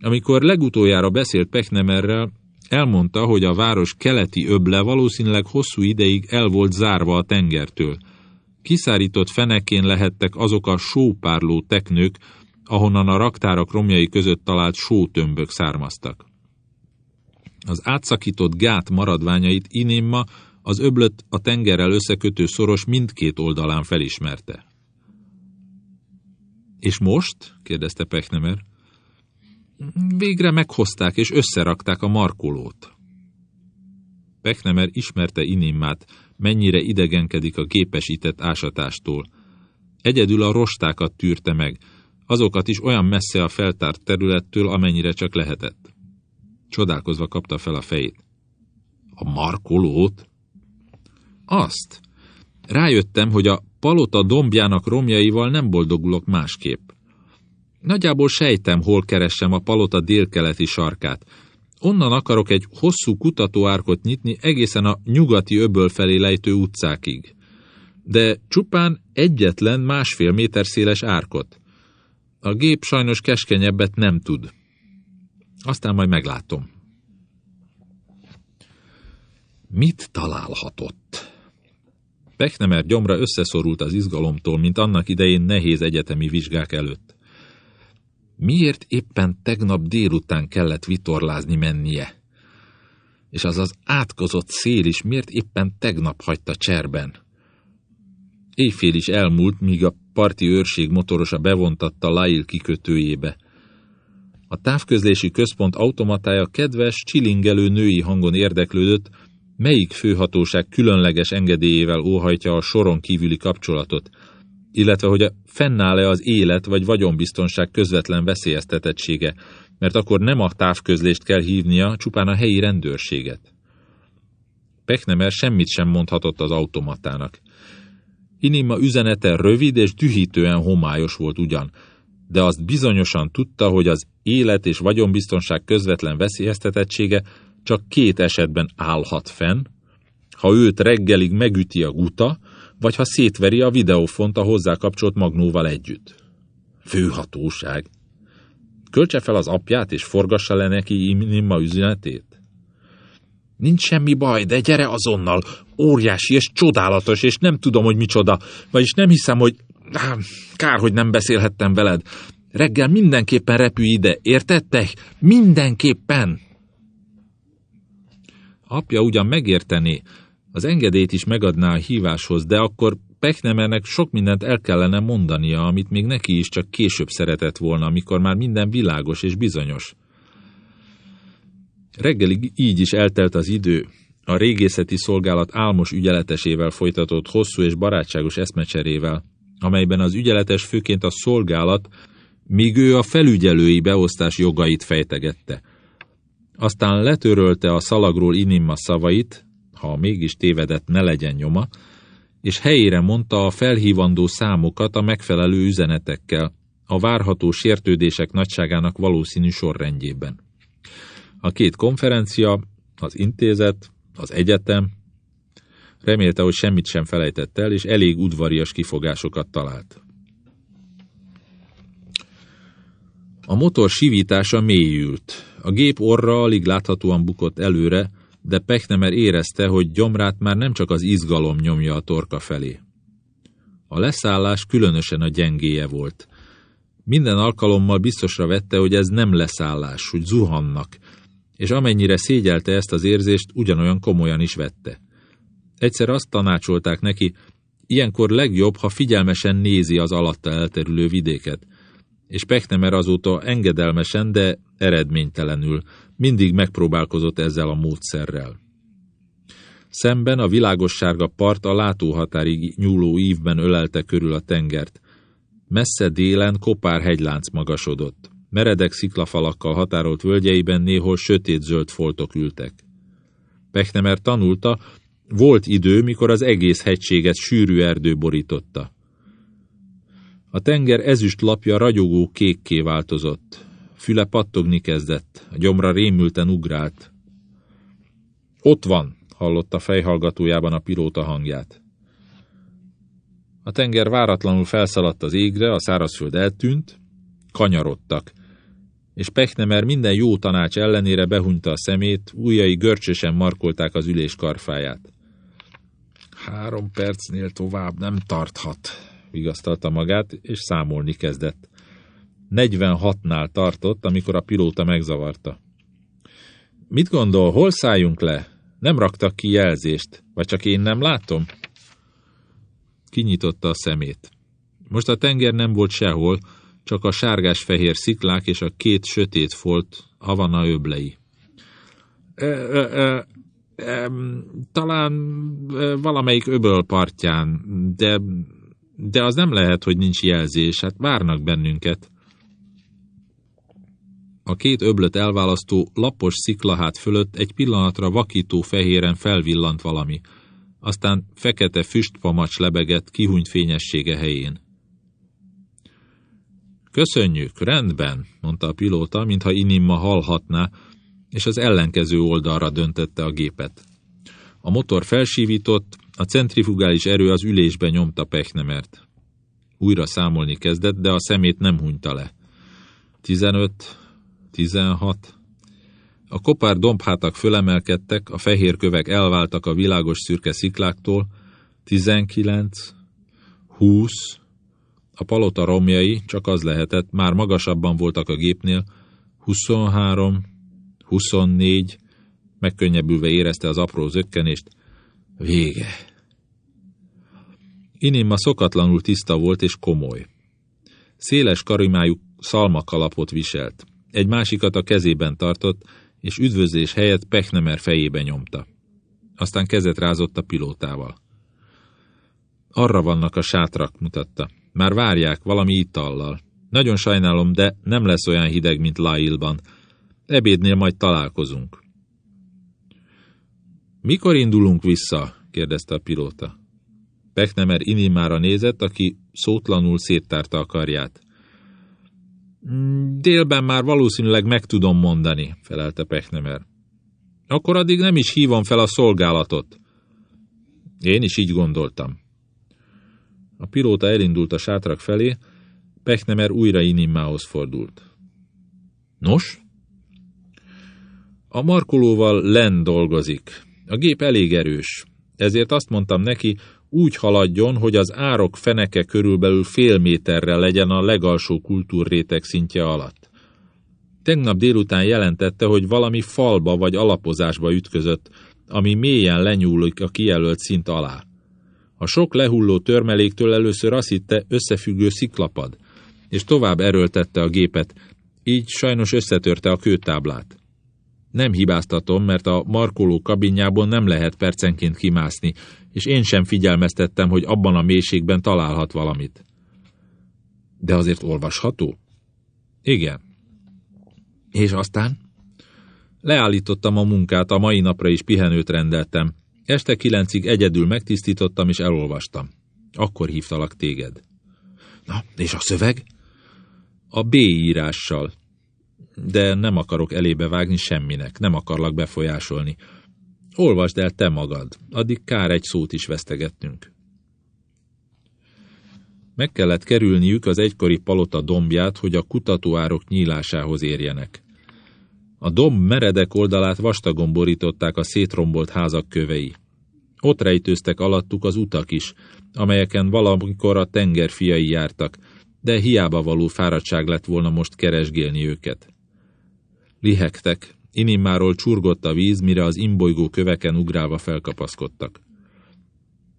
Amikor legutoljára beszélt Pechnemerrel, Elmondta, hogy a város keleti öble valószínűleg hosszú ideig el volt zárva a tengertől. Kiszárított fenekén lehettek azok a sópárló teknők, ahonnan a raktárak romjai között talált sótömbök származtak. Az átszakított gát maradványait Inémma az öblöt a tengerrel összekötő szoros mindkét oldalán felismerte. És most? kérdezte Pechnemer. Végre meghozták és összerakták a markolót. Pechnemer ismerte Inimmát, mennyire idegenkedik a gépesített ásatástól. Egyedül a rostákat tűrte meg, azokat is olyan messze a feltárt területtől, amennyire csak lehetett. Csodálkozva kapta fel a fejét. A markolót? Azt. Rájöttem, hogy a palota dombjának romjaival nem boldogulok másképp. Nagyjából sejtem, hol keressem a palota délkeleti sarkát. Onnan akarok egy hosszú kutatóárkot nyitni egészen a nyugati öböl felé lejtő utcákig. De csupán egyetlen másfél méter széles árkot. A gép sajnos keskenyebbet nem tud. Aztán majd meglátom. Mit találhatott? Pechnemer gyomra összeszorult az izgalomtól, mint annak idején nehéz egyetemi vizsgák előtt. Miért éppen tegnap délután kellett vitorlázni mennie? És az az átkozott szél is miért éppen tegnap hagyta cserben? Éjfél is elmúlt, míg a parti őrség motorosa bevontatta Lail kikötőjébe. A távközlési központ automatája kedves, csilingelő női hangon érdeklődött, melyik főhatóság különleges engedélyével óhajtja a soron kívüli kapcsolatot, illetve hogy fennáll-e az élet vagy vagyonbiztonság közvetlen veszélyeztetettsége, mert akkor nem a távközlést kell hívnia, csupán a helyi rendőrséget. Pechnemer semmit sem mondhatott az automatának. Inima üzenete rövid és dühítően homályos volt ugyan, de azt bizonyosan tudta, hogy az élet és vagyonbiztonság közvetlen veszélyeztetettsége csak két esetben állhat fenn, ha őt reggelig megüti a guta, vagy ha szétveri a videófont a hozzá kapcsolt magnóval együtt. Főhatóság. Költse fel az apját, és forgassa le neki Nimma üzenetét. Nincs semmi baj, de gyere azonnal. Óriási és csodálatos, és nem tudom, hogy micsoda. Vagyis nem hiszem, hogy... Kár, hogy nem beszélhettem veled. Reggel mindenképpen repülj ide, értettek? Mindenképpen! Apja ugyan megértené, az engedélyt is megadná a híváshoz, de akkor Pechnemernek sok mindent el kellene mondania, amit még neki is csak később szeretett volna, amikor már minden világos és bizonyos. Reggelig így is eltelt az idő. A régészeti szolgálat álmos ügyeletesével folytatott hosszú és barátságos eszmecserével, amelyben az ügyeletes főként a szolgálat, míg ő a felügyelői beosztás jogait fejtegette. Aztán letörölte a szalagról Inimma szavait, ha mégis tévedett, ne legyen nyoma, és helyére mondta a felhívandó számokat a megfelelő üzenetekkel, a várható sértődések nagyságának valószínű sorrendjében. A két konferencia, az intézet, az egyetem, remélte, hogy semmit sem felejtett el, és elég udvarias kifogásokat talált. A motor sivítása mélyült. A gép orra alig láthatóan bukott előre, de Pechnemer érezte, hogy gyomrát már nem csak az izgalom nyomja a torka felé. A leszállás különösen a gyengéje volt. Minden alkalommal biztosra vette, hogy ez nem leszállás, hogy zuhannak, és amennyire szégyelte ezt az érzést, ugyanolyan komolyan is vette. Egyszer azt tanácsolták neki, ilyenkor legjobb, ha figyelmesen nézi az alatta elterülő vidéket, és Pechnemer azóta engedelmesen, de eredménytelenül mindig megpróbálkozott ezzel a módszerrel. Szemben a világossárga part a látóhatárig nyúló ívben ölelte körül a tengert. Messze délen kopár hegylánc magasodott. Meredek sziklafalakkal határolt völgyeiben néhol sötét-zöld foltok ültek. Pechnemer tanulta, volt idő, mikor az egész hegységet sűrű erdő borította. A tenger ezüst lapja ragyogó kékké változott. Füle pattogni kezdett, a gyomra rémülten ugrált. Ott van, hallotta fejhallgatójában a pilóta hangját. A tenger váratlanul felszaladt az égre, a szárazföld eltűnt, kanyarodtak, és Pechnemer minden jó tanács ellenére behunyta a szemét, ujjai görcsösen markolták az ülés karfáját. Három percnél tovább nem tarthat, vigasztalta magát, és számolni kezdett. 46-nál tartott, amikor a pilóta megzavarta. Mit gondol, hol szálljunk le? Nem raktak ki jelzést, vagy csak én nem látom? Kinyitotta a szemét. Most a tenger nem volt sehol, csak a sárgás-fehér sziklák és a két sötét folt Havana öblei. E, e, e, talán valamelyik öböl partján, de, de az nem lehet, hogy nincs jelzés, hát várnak bennünket. A két öblöt elválasztó lapos sziklahát fölött egy pillanatra vakító fehéren felvillant valami, aztán fekete füstpamacs lebegett kihunyt fényessége helyén. Köszönjük, rendben, mondta a pilóta, mintha Inimma hallhatná, és az ellenkező oldalra döntötte a gépet. A motor felsívított, a centrifugális erő az ülésbe nyomta Pechnemert. Újra számolni kezdett, de a szemét nem hunyta le. Tizenöt, tizenhat. A kopár dombhátak fölemelkedtek, a fehér kövek elváltak a világos szürke szikláktól. Tizenkilenc, húsz, a palota romjai, csak az lehetett, már magasabban voltak a gépnél, 23, 24, megkönnyebbülve érezte az apró zökkenést. Vége. Inimma szokatlanul tiszta volt és komoly. Széles karimájú szalmakalapot viselt. Egy másikat a kezében tartott, és üdvözlés helyett Pechnemer fejébe nyomta. Aztán kezet rázott a pilótával. Arra vannak a sátrak, mutatta. Már várják valami itallal. Nagyon sajnálom, de nem lesz olyan hideg, mint Lailban. Ebédnél majd találkozunk. Mikor indulunk vissza? kérdezte a pilóta. Pechnemer Inimára nézett, aki szótlanul széttárta a karját. Délben már valószínűleg meg tudom mondani, felelte Pechnemer. Akkor addig nem is hívom fel a szolgálatot. Én is így gondoltam. A pilóta elindult a sátrak felé, Pechnemer újra Inimmához fordult. Nos? A markolóval len dolgozik. A gép elég erős. Ezért azt mondtam neki, úgy haladjon, hogy az árok feneke körülbelül fél méterre legyen a legalsó kultúrréteg szintje alatt. Tegnap délután jelentette, hogy valami falba vagy alapozásba ütközött, ami mélyen lenyúlik a kijelölt szint alá. A sok lehulló törmeléktől először azt hitte összefüggő sziklapad, és tovább erőltette a gépet, így sajnos összetörte a kőtáblát. Nem hibáztatom, mert a markoló kabinjából nem lehet percenként kimászni, és én sem figyelmeztettem, hogy abban a mélységben találhat valamit. De azért olvasható? Igen. És aztán? Leállítottam a munkát, a mai napra is pihenőt rendeltem, Este kilencig egyedül megtisztítottam és elolvastam. Akkor hívtalak téged. Na, és a szöveg? A B írással. De nem akarok elébe vágni semminek, nem akarlak befolyásolni. Olvasd el te magad, addig kár egy szót is vesztegettünk. Meg kellett kerülniük az egykori palota dombját, hogy a kutatóárok nyílásához érjenek. A domb meredek oldalát vastagon borították a szétrombolt házak kövei. Ott rejtőztek alattuk az utak is, amelyeken valamikor a tengerfiai jártak, de hiába való fáradtság lett volna most keresgélni őket. Lihegtek, inimmáról csurgott a víz, mire az imbolygó köveken ugrálva felkapaszkodtak.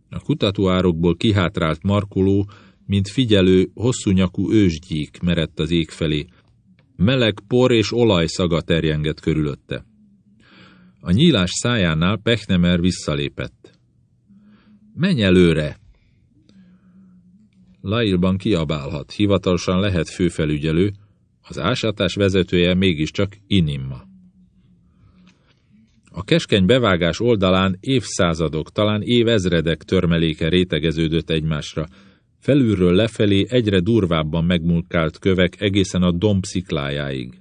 A kutatóárokból kihátrált markoló, mint figyelő, hosszú nyakú ősgyík merett az ég felé, Meleg por és olaj szaga terjengett körülötte. A nyílás szájánál Pechnemer visszalépett. Menj előre! Lailban kiabálhat, hivatalosan lehet főfelügyelő, az ásatás vezetője mégiscsak Inimma. A keskeny bevágás oldalán évszázadok, talán évezredek törmeléke rétegeződött egymásra, Felülről lefelé egyre durvábban megmunkált kövek egészen a domb sziklájáig.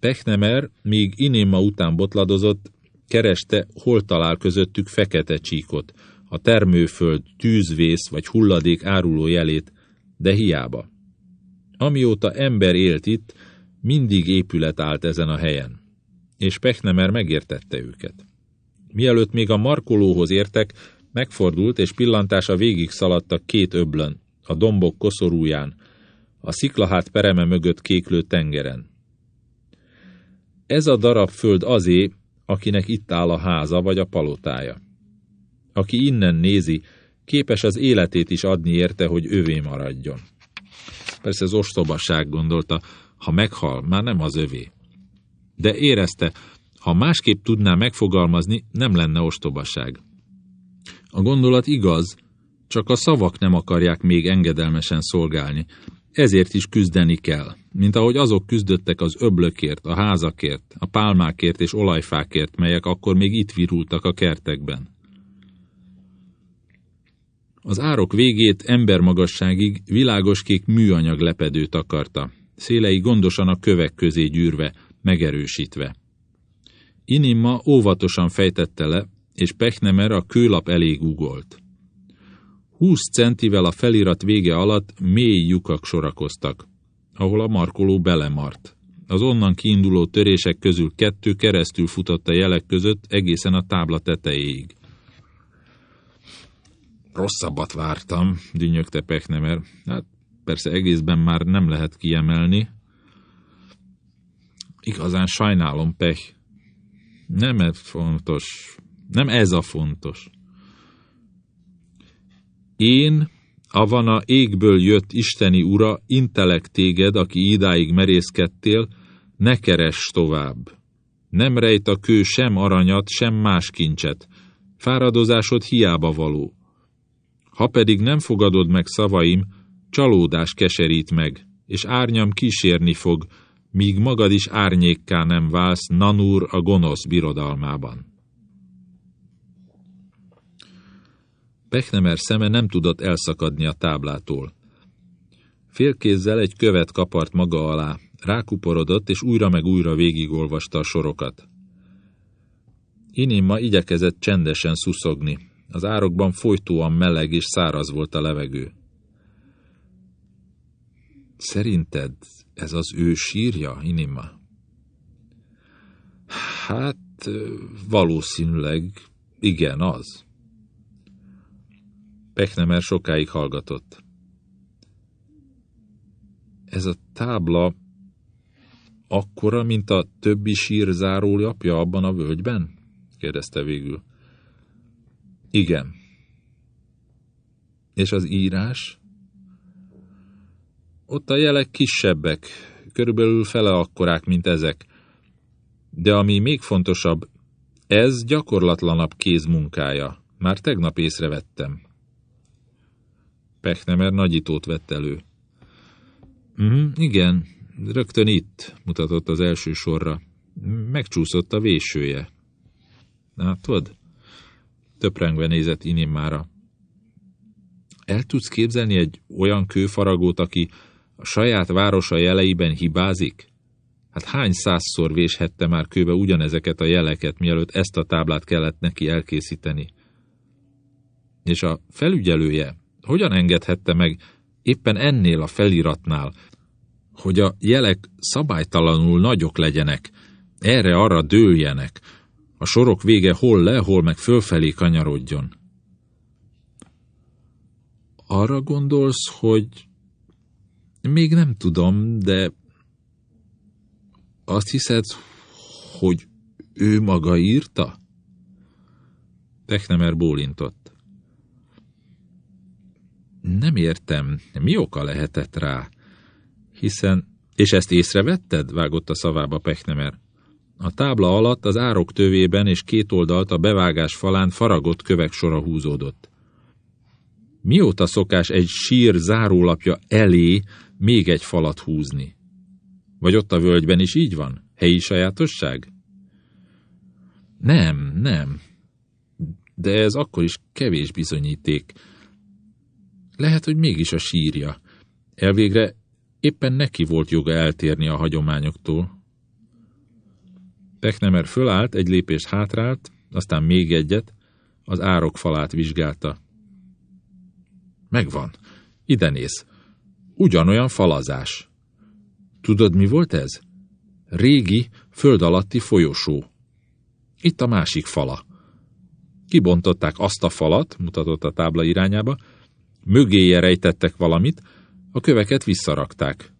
Pechnemer, míg Inéma után botladozott, kereste, hol talál közöttük fekete csíkot, a termőföld, tűzvész vagy hulladék áruló jelét, de hiába. Amióta ember élt itt, mindig épület állt ezen a helyen, és Pechnemer megértette őket. Mielőtt még a markolóhoz értek, Megfordult, és pillantása végig a két öblön, a dombok koszorúján, a sziklahát pereme mögött kéklő tengeren. Ez a darab föld azé, akinek itt áll a háza vagy a palotája. Aki innen nézi, képes az életét is adni érte, hogy övé maradjon. Persze az ostobaság gondolta, ha meghal, már nem az övé. De érezte, ha másképp tudná megfogalmazni, nem lenne ostobaság. A gondolat igaz, csak a szavak nem akarják még engedelmesen szolgálni, ezért is küzdeni kell, mint ahogy azok küzdöttek az öblökért, a házakért, a pálmákért és olajfákért, melyek akkor még itt virultak a kertekben. Az árok végét embermagasságig világoskék műanyag lepedő takarta, szélei gondosan a kövek közé gyűrve, megerősítve. Inimma óvatosan fejtette le, és Pechnemer a kőlap elé gugolt. Húsz centivel a felirat vége alatt mély lyukak sorakoztak, ahol a markoló belemart. Az onnan kiinduló törések közül kettő keresztül futott a jelek között egészen a tábla tetejéig. Rosszabbat vártam, dünnyögte Pechnemer. Hát persze egészben már nem lehet kiemelni. Igazán sajnálom, Pech. Nem ez fontos. Nem ez a fontos. Én, avana égből jött isteni ura, intelek téged, aki idáig merészkedtél, ne keres tovább. Nem rejt a kő sem aranyat, sem más kincset. Fáradozásod hiába való. Ha pedig nem fogadod meg szavaim, csalódás keserít meg, és árnyam kísérni fog, míg magad is árnyékká nem válsz Nanúr a gonosz birodalmában. Pechnemer szeme nem tudott elszakadni a táblától. Félkézzel egy követ kapart maga alá, rákuporodott, és újra meg újra végigolvasta a sorokat. Inimma igyekezett csendesen szuszogni. Az árokban folytóan meleg és száraz volt a levegő. Szerinted ez az ő sírja, Inima? Hát, valószínűleg igen, az. Pechnemer sokáig hallgatott. Ez a tábla akkora, mint a többi sír zárólapja abban a völgyben? kérdezte végül. Igen. És az írás? Ott a jelek kisebbek, körülbelül fele akkorák, mint ezek. De ami még fontosabb, ez gyakorlatlanabb kézmunkája. Már tegnap észrevettem. Pechnemer nagyítót vett elő. Mm, igen, rögtön itt, mutatott az első sorra. Megcsúszott a vésője. Látod? Töprengve nézett Inimmára. El tudsz képzelni egy olyan kőfaragót, aki a saját városa jeleiben hibázik? Hát hány százszor véshette már kőbe ugyanezeket a jeleket, mielőtt ezt a táblát kellett neki elkészíteni? És a felügyelője hogyan engedhette meg éppen ennél a feliratnál, hogy a jelek szabálytalanul nagyok legyenek, erre-arra dőljenek, a sorok vége hol le, hol meg fölfelé kanyarodjon. Arra gondolsz, hogy még nem tudom, de azt hiszed, hogy ő maga írta? Technemer bólintott. Nem értem, mi oka lehetett rá, hiszen... És ezt észrevetted? vágott a szavába Pechnemer. A tábla alatt az árok tövében és két oldalt a bevágás falán faragott kövek sora húzódott. Mióta szokás egy sír zárólapja elé még egy falat húzni? Vagy ott a völgyben is így van? Helyi sajátosság? Nem, nem. De ez akkor is kevés bizonyíték. Lehet, hogy mégis a sírja. Elvégre éppen neki volt joga eltérni a hagyományoktól. Pechnemer fölállt, egy lépést hátrált, aztán még egyet, az árok falát vizsgálta. Megvan. Ide néz. Ugyanolyan falazás. Tudod, mi volt ez? Régi, föld alatti folyosó. Itt a másik fala. Kibontották azt a falat, mutatott a tábla irányába, mögéje rejtettek valamit, a köveket visszarakták.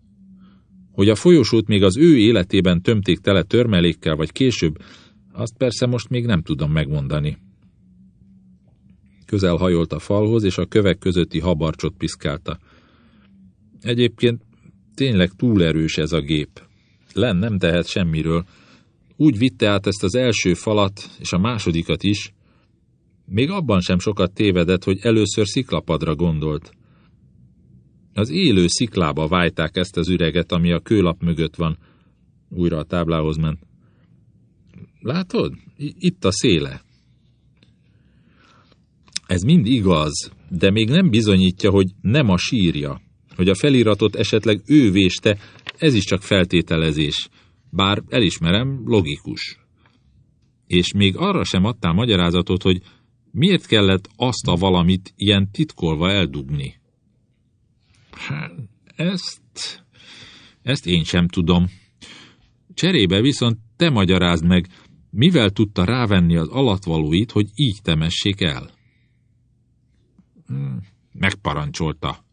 Hogy a folyosót még az ő életében tömték tele törmelékkel, vagy később, azt persze most még nem tudom megmondani. Közel hajolt a falhoz, és a kövek közötti habarcsot piszkálta. Egyébként tényleg túl erős ez a gép. Len nem tehet semmiről. Úgy vitte át ezt az első falat, és a másodikat is. Még abban sem sokat tévedett, hogy először sziklapadra gondolt. Az élő sziklába vájták ezt az üreget, ami a kőlap mögött van. Újra a táblához ment. Látod? Itt a széle. Ez mind igaz, de még nem bizonyítja, hogy nem a sírja. Hogy a feliratot esetleg ő véste, ez is csak feltételezés. Bár elismerem, logikus. És még arra sem adtál magyarázatot, hogy miért kellett azt a valamit ilyen titkolva eldugni. Hát, ezt... ezt én sem tudom. Cserébe viszont te magyarázd meg, mivel tudta rávenni az alatvalóit, hogy így temessék el. Hmm, megparancsolta.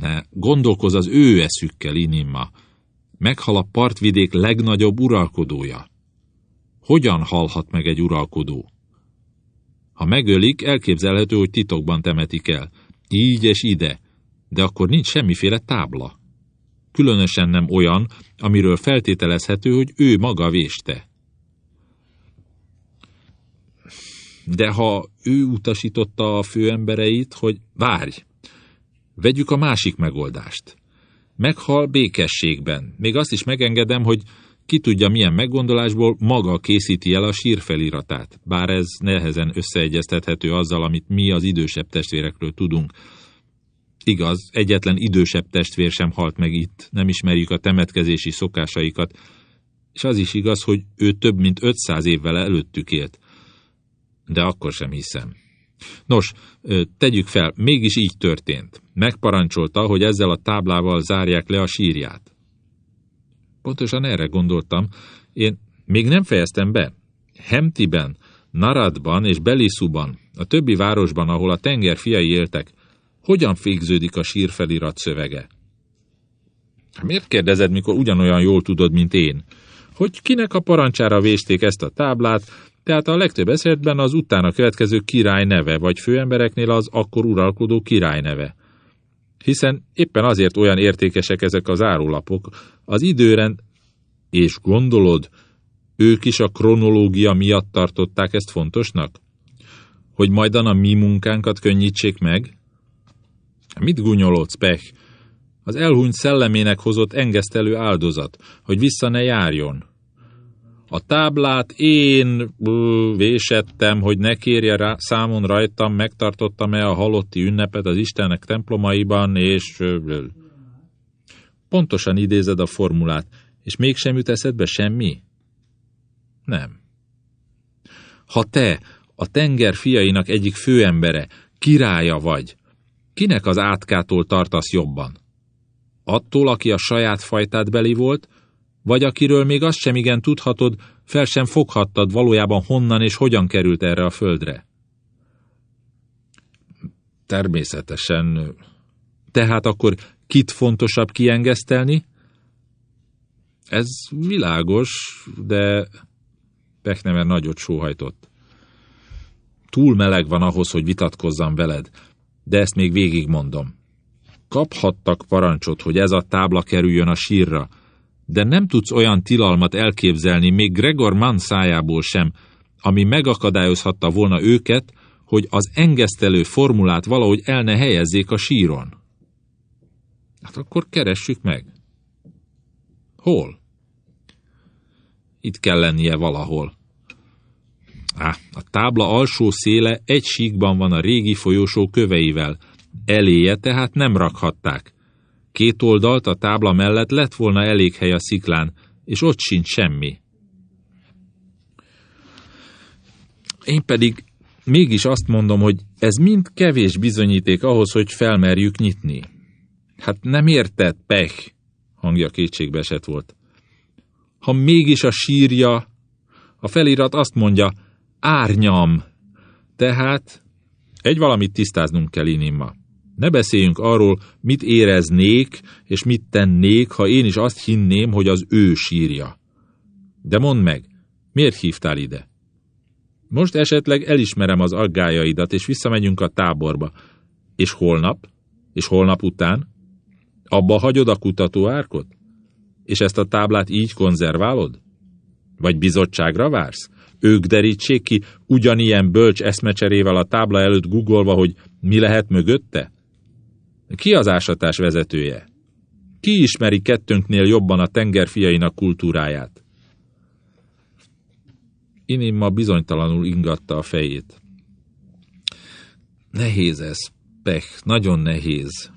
Ne, gondolkoz az ő eszükkel, Inimma. Meghal a partvidék legnagyobb uralkodója. Hogyan halhat meg egy uralkodó? Ha megölik, elképzelhető, hogy titokban temetik el. Így és ide. De akkor nincs semmiféle tábla. Különösen nem olyan, amiről feltételezhető, hogy ő maga véste. De ha ő utasította a főembereit, hogy várj, vegyük a másik megoldást. Meghal békességben. Még azt is megengedem, hogy ki tudja milyen meggondolásból maga készíti el a sírfeliratát, bár ez nehezen összeegyeztethető azzal, amit mi az idősebb testvérekről tudunk. Igaz, egyetlen idősebb testvér sem halt meg itt, nem ismerjük a temetkezési szokásaikat, és az is igaz, hogy ő több mint 500 évvel előttük élt. De akkor sem hiszem. Nos, tegyük fel, mégis így történt. Megparancsolta, hogy ezzel a táblával zárják le a sírját. Pontosan erre gondoltam. Én még nem fejeztem be. Hemtiben, Naradban és Beliszuban, a többi városban, ahol a tenger fiai éltek, hogyan végződik a sírfelirat szövege? Miért kérdezed, mikor ugyanolyan jól tudod, mint én? Hogy kinek a parancsára vésték ezt a táblát, tehát a legtöbb esetben az utána következő király neve, vagy főembereknél az akkor uralkodó király neve. Hiszen éppen azért olyan értékesek ezek az árulapok, az időrend, és gondolod, ők is a kronológia miatt tartották ezt fontosnak? Hogy majdan a mi munkánkat könnyítsék meg? Mit gúnyolódsz, Pech? Az elhunyt szellemének hozott engesztelő áldozat, hogy vissza ne járjon. A táblát én vésettem, hogy ne kérje rá, számon rajtam, megtartottam-e a halotti ünnepet az Istenek templomaiban, és... Pontosan idézed a formulát, és mégsem jut eszedbe semmi? Nem. Ha te, a tenger fiainak egyik főembere, királya vagy, kinek az átkától tartasz jobban? Attól, aki a saját fajtát beli volt, vagy akiről még azt sem igen tudhatod, fel sem foghattad valójában honnan és hogyan került erre a földre. Természetesen. Tehát akkor kit fontosabb kiengesztelni? Ez világos, de Pechnemer nagyot sóhajtott. Túl meleg van ahhoz, hogy vitatkozzam veled, de ezt még végig mondom. Kaphattak parancsot, hogy ez a tábla kerüljön a sírra, de nem tudsz olyan tilalmat elképzelni, még Gregor Mann szájából sem, ami megakadályozhatta volna őket, hogy az engesztelő formulát valahogy el ne helyezzék a síron. Hát akkor keressük meg. Hol? Itt kell lennie valahol. Á, a tábla alsó széle egy síkban van a régi folyosó köveivel, eléje tehát nem rakhatták. Két oldalt a tábla mellett lett volna elég hely a sziklán, és ott sincs semmi. Én pedig mégis azt mondom, hogy ez mind kevés bizonyíték ahhoz, hogy felmerjük nyitni. Hát nem érted, pech, hangja kétségbe esett volt. Ha mégis a sírja, a felirat azt mondja, Árnyam! Tehát egy valamit tisztáznunk kell, Inimma. Ne beszéljünk arról, mit éreznék, és mit tennék, ha én is azt hinném, hogy az ő sírja. De mondd meg, miért hívtál ide? Most esetleg elismerem az aggájaidat, és visszamegyünk a táborba. És holnap? És holnap után? Abba hagyod a kutatóárkot? És ezt a táblát így konzerválod? Vagy bizottságra vársz? Ők derítsék ki ugyanilyen bölcs eszmecserével a tábla előtt googolva, hogy mi lehet mögötte? Ki az ásatás vezetője? Ki ismeri kettőnknél jobban a tengerfiainak kultúráját? Inimma bizonytalanul ingatta a fejét. Nehéz ez, Pech, nagyon nehéz.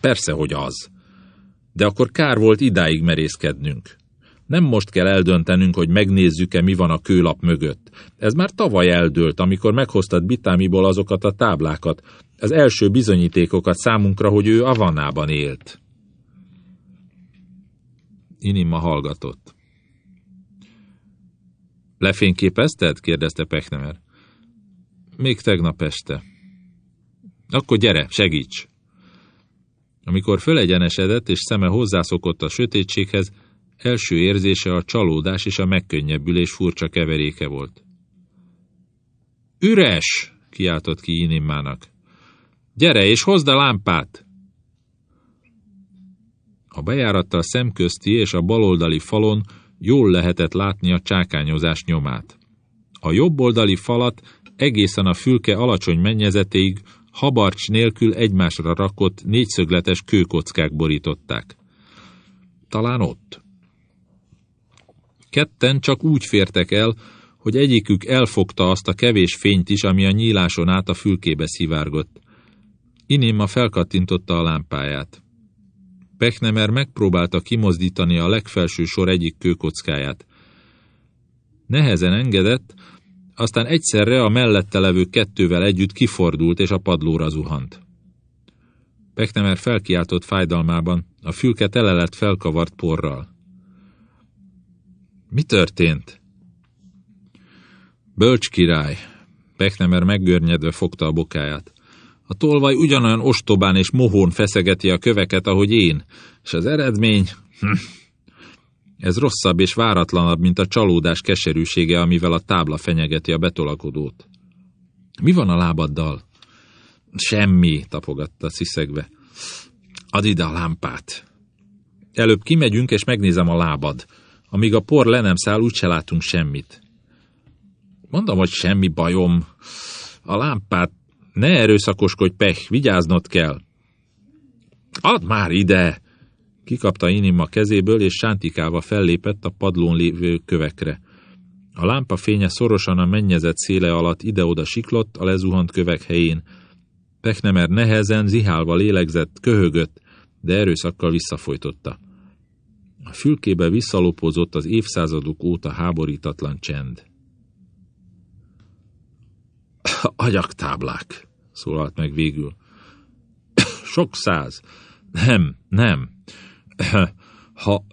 Persze, hogy az. De akkor kár volt idáig merészkednünk. Nem most kell eldöntenünk, hogy megnézzük-e, mi van a kőlap mögött. Ez már tavaly eldőlt, amikor meghoztad Bitámiból azokat a táblákat, az első bizonyítékokat számunkra, hogy ő Avanában élt. Inima hallgatott. Lefényképezted? kérdezte Pechnemer. Még tegnap este. Akkor gyere, segíts! Amikor fölegyenesedett és szeme hozzászokott a sötétséghez, első érzése a csalódás és a megkönnyebbülés furcsa keveréke volt. Üres! kiáltott ki Inimmának. Gyere és hozd a lámpát! A bejárattal szemközti és a baloldali falon jól lehetett látni a csákányozás nyomát. A jobboldali falat egészen a fülke alacsony mennyezetéig habarcs nélkül egymásra rakott négyszögletes kőkockák borították. Talán ott. Ketten csak úgy fértek el, hogy egyikük elfogta azt a kevés fényt is, ami a nyíláson át a fülkébe szivárgott. Inima felkattintotta a lámpáját. Pechnemer megpróbálta kimozdítani a legfelső sor egyik kőkockáját. Nehezen engedett, aztán egyszerre a mellette levő kettővel együtt kifordult és a padlóra zuhant. Pechnemer felkiáltott fájdalmában, a fülke tele lett felkavart porral. Mi történt? Bölcs király. Pechnemer meggörnyedve fogta a bokáját. A tolvaj ugyanolyan ostobán és mohón feszegeti a köveket, ahogy én, és az eredmény... Hm. Ez rosszabb és váratlanabb, mint a csalódás keserűsége, amivel a tábla fenyegeti a betolakodót. Mi van a lábaddal? Semmi, tapogatta sziszegve. Add ide a lámpát. Előbb kimegyünk, és megnézem a lábad. Amíg a por le nem száll, úgyse látunk semmit. Mondom, hogy semmi bajom. A lámpát ne erőszakoskodj, pech, vigyáznod kell. Add már ide! Kikapta Inima kezéből, és sántikálva fellépett a padlón lévő kövekre. A lámpa fénye szorosan a mennyezet széle alatt ide-oda siklott a lezuhant kövek helyén. Pechnemer nehezen, zihálva lélegzett, köhögött, de erőszakkal visszafolytotta. A fülkébe visszalopózott az évszázadok óta háborítatlan csend. Agyaktáblák, szólalt meg végül. Sok száz. Nem, nem. Ha,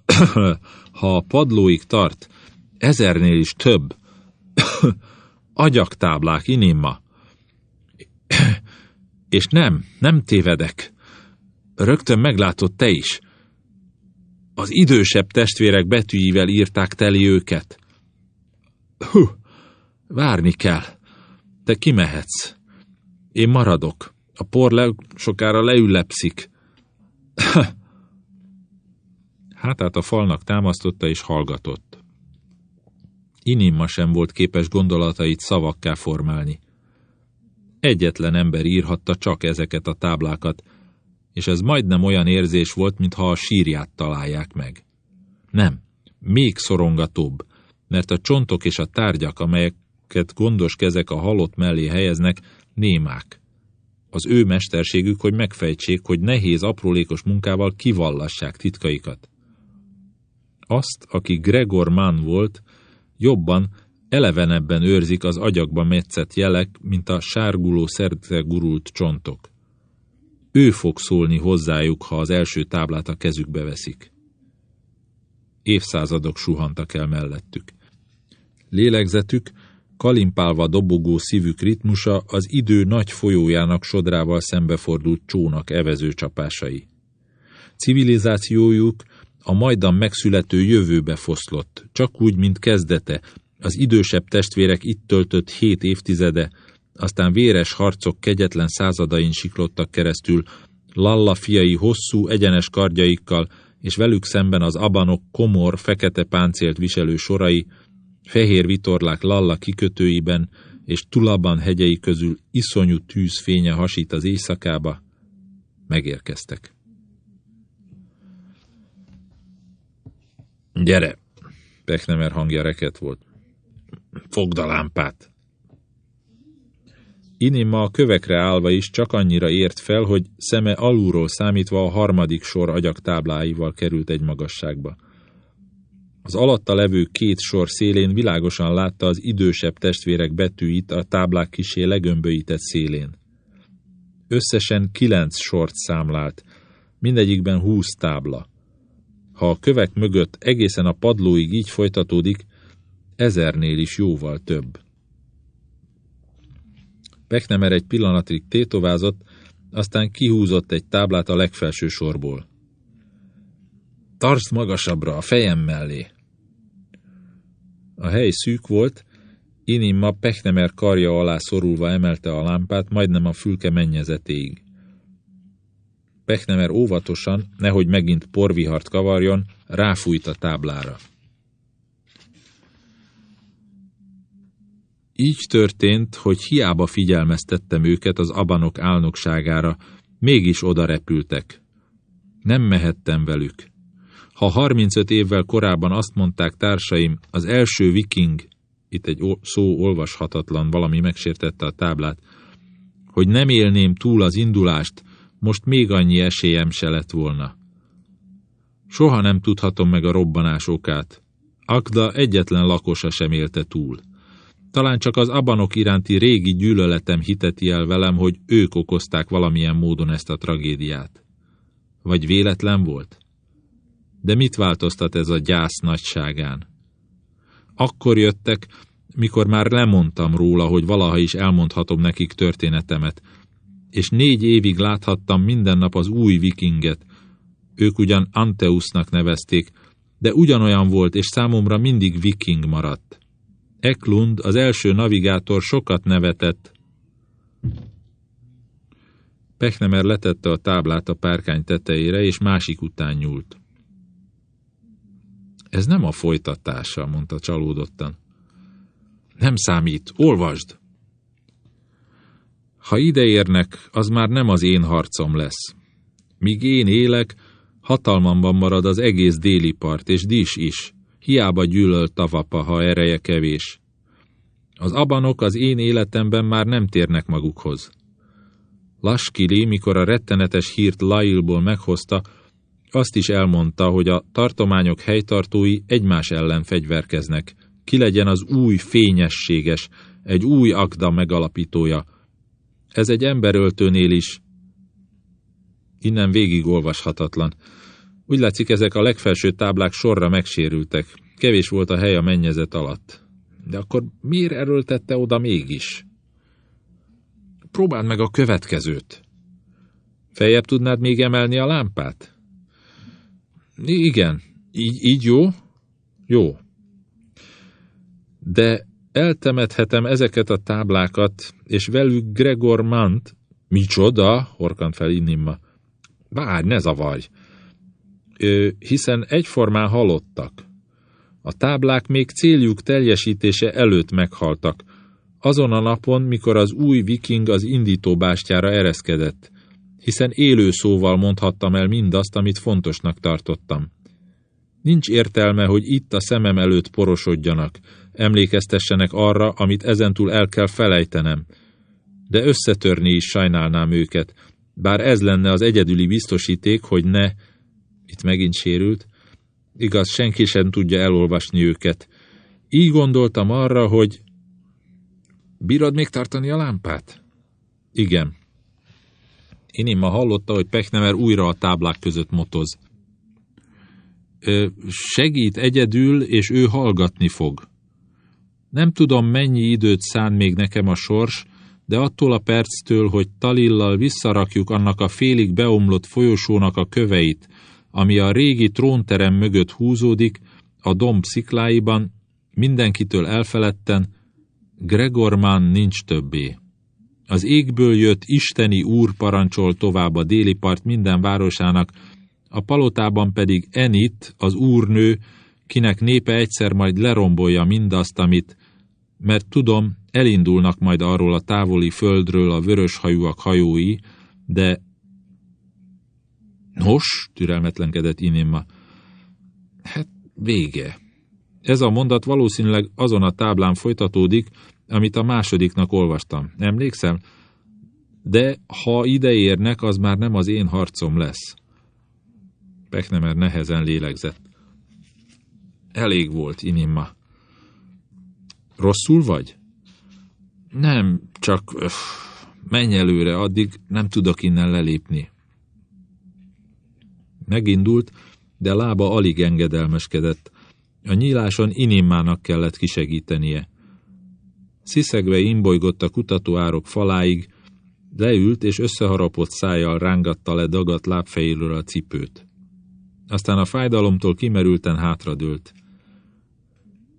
ha a padlóig tart, ezernél is több. Agyaktáblák, inimma. És nem, nem tévedek. Rögtön meglátod te is. Az idősebb testvérek betűivel írták teli őket. Hú, várni kell. Te kimehetsz. Én maradok. A por le, sokára leüllepszik. Hátát a falnak támasztotta és hallgatott. Inimma sem volt képes gondolatait szavakká formálni. Egyetlen ember írhatta csak ezeket a táblákat, és ez majdnem olyan érzés volt, mintha a sírját találják meg. Nem, még szorongatóbb, mert a csontok és a tárgyak, amelyeket gondos kezek a halott mellé helyeznek, némák. Az ő mesterségük, hogy megfejtsék, hogy nehéz, aprólékos munkával kivallassák titkaikat. Azt, aki Gregor Mann volt, jobban, elevenebben őrzik az agyakba metszett jelek, mint a sárguló szerte gurult csontok. Ő fog szólni hozzájuk, ha az első táblát a kezükbe veszik. Évszázadok suhantak el mellettük. Lélegzetük kalimpálva dobogó szívük ritmusa az idő nagy folyójának sodrával szembefordult csónak evező csapásai. Civilizációjuk a majdan megszülető jövőbe foszlott, csak úgy, mint kezdete, az idősebb testvérek itt töltött hét évtizede, aztán véres harcok kegyetlen századain siklottak keresztül, Lalla fiai hosszú, egyenes kardjaikkal, és velük szemben az abanok komor, fekete páncélt viselő sorai, fehér vitorlák Lalla kikötőiben, és Tulaban hegyei közül iszonyú tűz fénye hasít az éjszakába, megérkeztek. Gyere! Pechnemer hangja reket volt. Fogd a lámpát! Inima a kövekre állva is csak annyira ért fel, hogy szeme alulról számítva a harmadik sor agyak tábláival került egy magasságba. Az alatta levő két sor szélén világosan látta az idősebb testvérek betűit a táblák kisé legömböített szélén. Összesen kilenc sort számlált, mindegyikben húsz tábla. Ha a kövek mögött egészen a padlóig így folytatódik, ezernél is jóval több. Peknemer egy pillanatig tétovázott, aztán kihúzott egy táblát a legfelső sorból. Tartsd magasabbra, a fejem mellé! A hely szűk volt, Inimma Pechnemer karja alá szorulva emelte a lámpát, majdnem a fülke mennyezetéig. Pechnemer óvatosan, nehogy megint porvihart kavarjon, ráfújt a táblára. Így történt, hogy hiába figyelmeztettem őket az abanok álnokságára, mégis oda repültek. Nem mehettem velük. Ha 35 évvel korábban azt mondták társaim, az első viking, itt egy szó olvashatatlan, valami megsértette a táblát, hogy nem élném túl az indulást, most még annyi esélyem se lett volna. Soha nem tudhatom meg a robbanás okát. Akda egyetlen lakosa sem élte túl. Talán csak az abanok iránti régi gyűlöletem hiteti el velem, hogy ők okozták valamilyen módon ezt a tragédiát. Vagy véletlen volt? De mit változtat ez a gyász nagyságán? Akkor jöttek, mikor már lemondtam róla, hogy valaha is elmondhatom nekik történetemet, és négy évig láthattam minden nap az új vikinget. Ők ugyan Anteusnak nevezték, de ugyanolyan volt, és számomra mindig viking maradt. Eklund, az első navigátor sokat nevetett. Pechnemer letette a táblát a párkány tetejére, és másik után nyúlt. Ez nem a folytatása, mondta csalódottan. Nem számít, olvasd! Ha ideérnek, az már nem az én harcom lesz. Míg én élek, hatalmamban marad az egész déli part, és Dis is. Hiába gyűlöl tavapa, ha ereje kevés. Az abanok az én életemben már nem térnek magukhoz. Laskili, mikor a rettenetes hírt Lailból meghozta, azt is elmondta, hogy a tartományok helytartói egymás ellen fegyverkeznek. Ki legyen az új fényességes, egy új akda megalapítója. Ez egy emberöltőnél is. Innen végig olvashatatlan. Úgy látszik, ezek a legfelső táblák sorra megsérültek. Kevés volt a hely a mennyezet alatt. De akkor miért erőltette oda mégis? Próbáld meg a következőt. Feljebb tudnád még emelni a lámpát? Igen, így, így jó? Jó. De eltemethetem ezeket a táblákat, és velük Gregor Mant. Micsoda? horkant fel Inimma. Várj, ne zavarj! Hiszen egyformán halottak. A táblák még céljuk teljesítése előtt meghaltak, azon a napon, mikor az új viking az indítóbástyára ereszkedett, hiszen élő szóval mondhattam el mindazt, amit fontosnak tartottam. Nincs értelme, hogy itt a szemem előtt porosodjanak, emlékeztessenek arra, amit ezentúl el kell felejtenem. De összetörni is sajnálnám őket, bár ez lenne az egyedüli biztosíték, hogy ne, itt megint sérült, igaz, senki sem tudja elolvasni őket. Így gondoltam arra, hogy... Bírod még tartani a lámpát? Igen. Inima hallotta, hogy Pechnemer újra a táblák között motoz. Ö, segít egyedül, és ő hallgatni fog. Nem tudom, mennyi időt szán még nekem a sors, de attól a perctől, hogy Talillal visszarakjuk annak a félig beomlott folyosónak a köveit, ami a régi trónterem mögött húzódik, a domb szikláiban, mindenkitől elfeledten, Gregor nincs többé. Az égből jött isteni úr parancsol tovább a déli part minden városának, a palotában pedig Enit, az úrnő, kinek népe egyszer majd lerombolja mindazt, amit, mert tudom, elindulnak majd arról a távoli földről a vörös hajúak hajói, de... Nos, türelmetlenkedett Inima. Hát vége. Ez a mondat valószínűleg azon a táblán folytatódik, amit a másodiknak olvastam. Emlékszem? De ha ide érnek, az már nem az én harcom lesz. Peknemer nehezen lélegzett. Elég volt, Inimma. Rosszul vagy? Nem, csak öff, menj előre, addig nem tudok innen lelépni. Megindult, de lába alig engedelmeskedett. A nyíláson Inimmának kellett kisegítenie. Sziszegve imbolygott a kutatóárok faláig, leült és összeharapott szájjal rángatta le dagat lábfejéről a cipőt. Aztán a fájdalomtól kimerülten hátradőlt.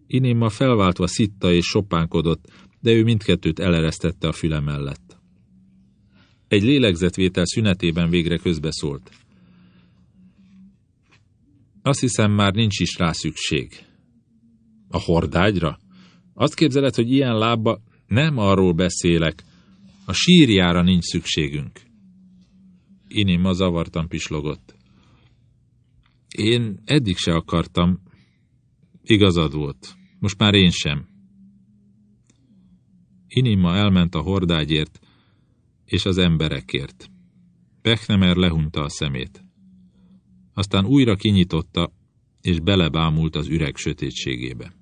Inimma felváltva szitta és sopánkodott, de ő mindkettőt eleresztette a füle mellett. Egy lélegzetvétel szünetében végre közbeszólt. Azt hiszem, már nincs is rá szükség. A hordágyra? Azt képzeled, hogy ilyen lábba... Nem arról beszélek. A sírjára nincs szükségünk. Inima zavartan pislogott. Én eddig se akartam. Igazad volt. Most már én sem. Inima elment a hordágyért és az emberekért. Pechnemer lehunta a szemét. Aztán újra kinyitotta, és belebámult az üreg sötétségébe.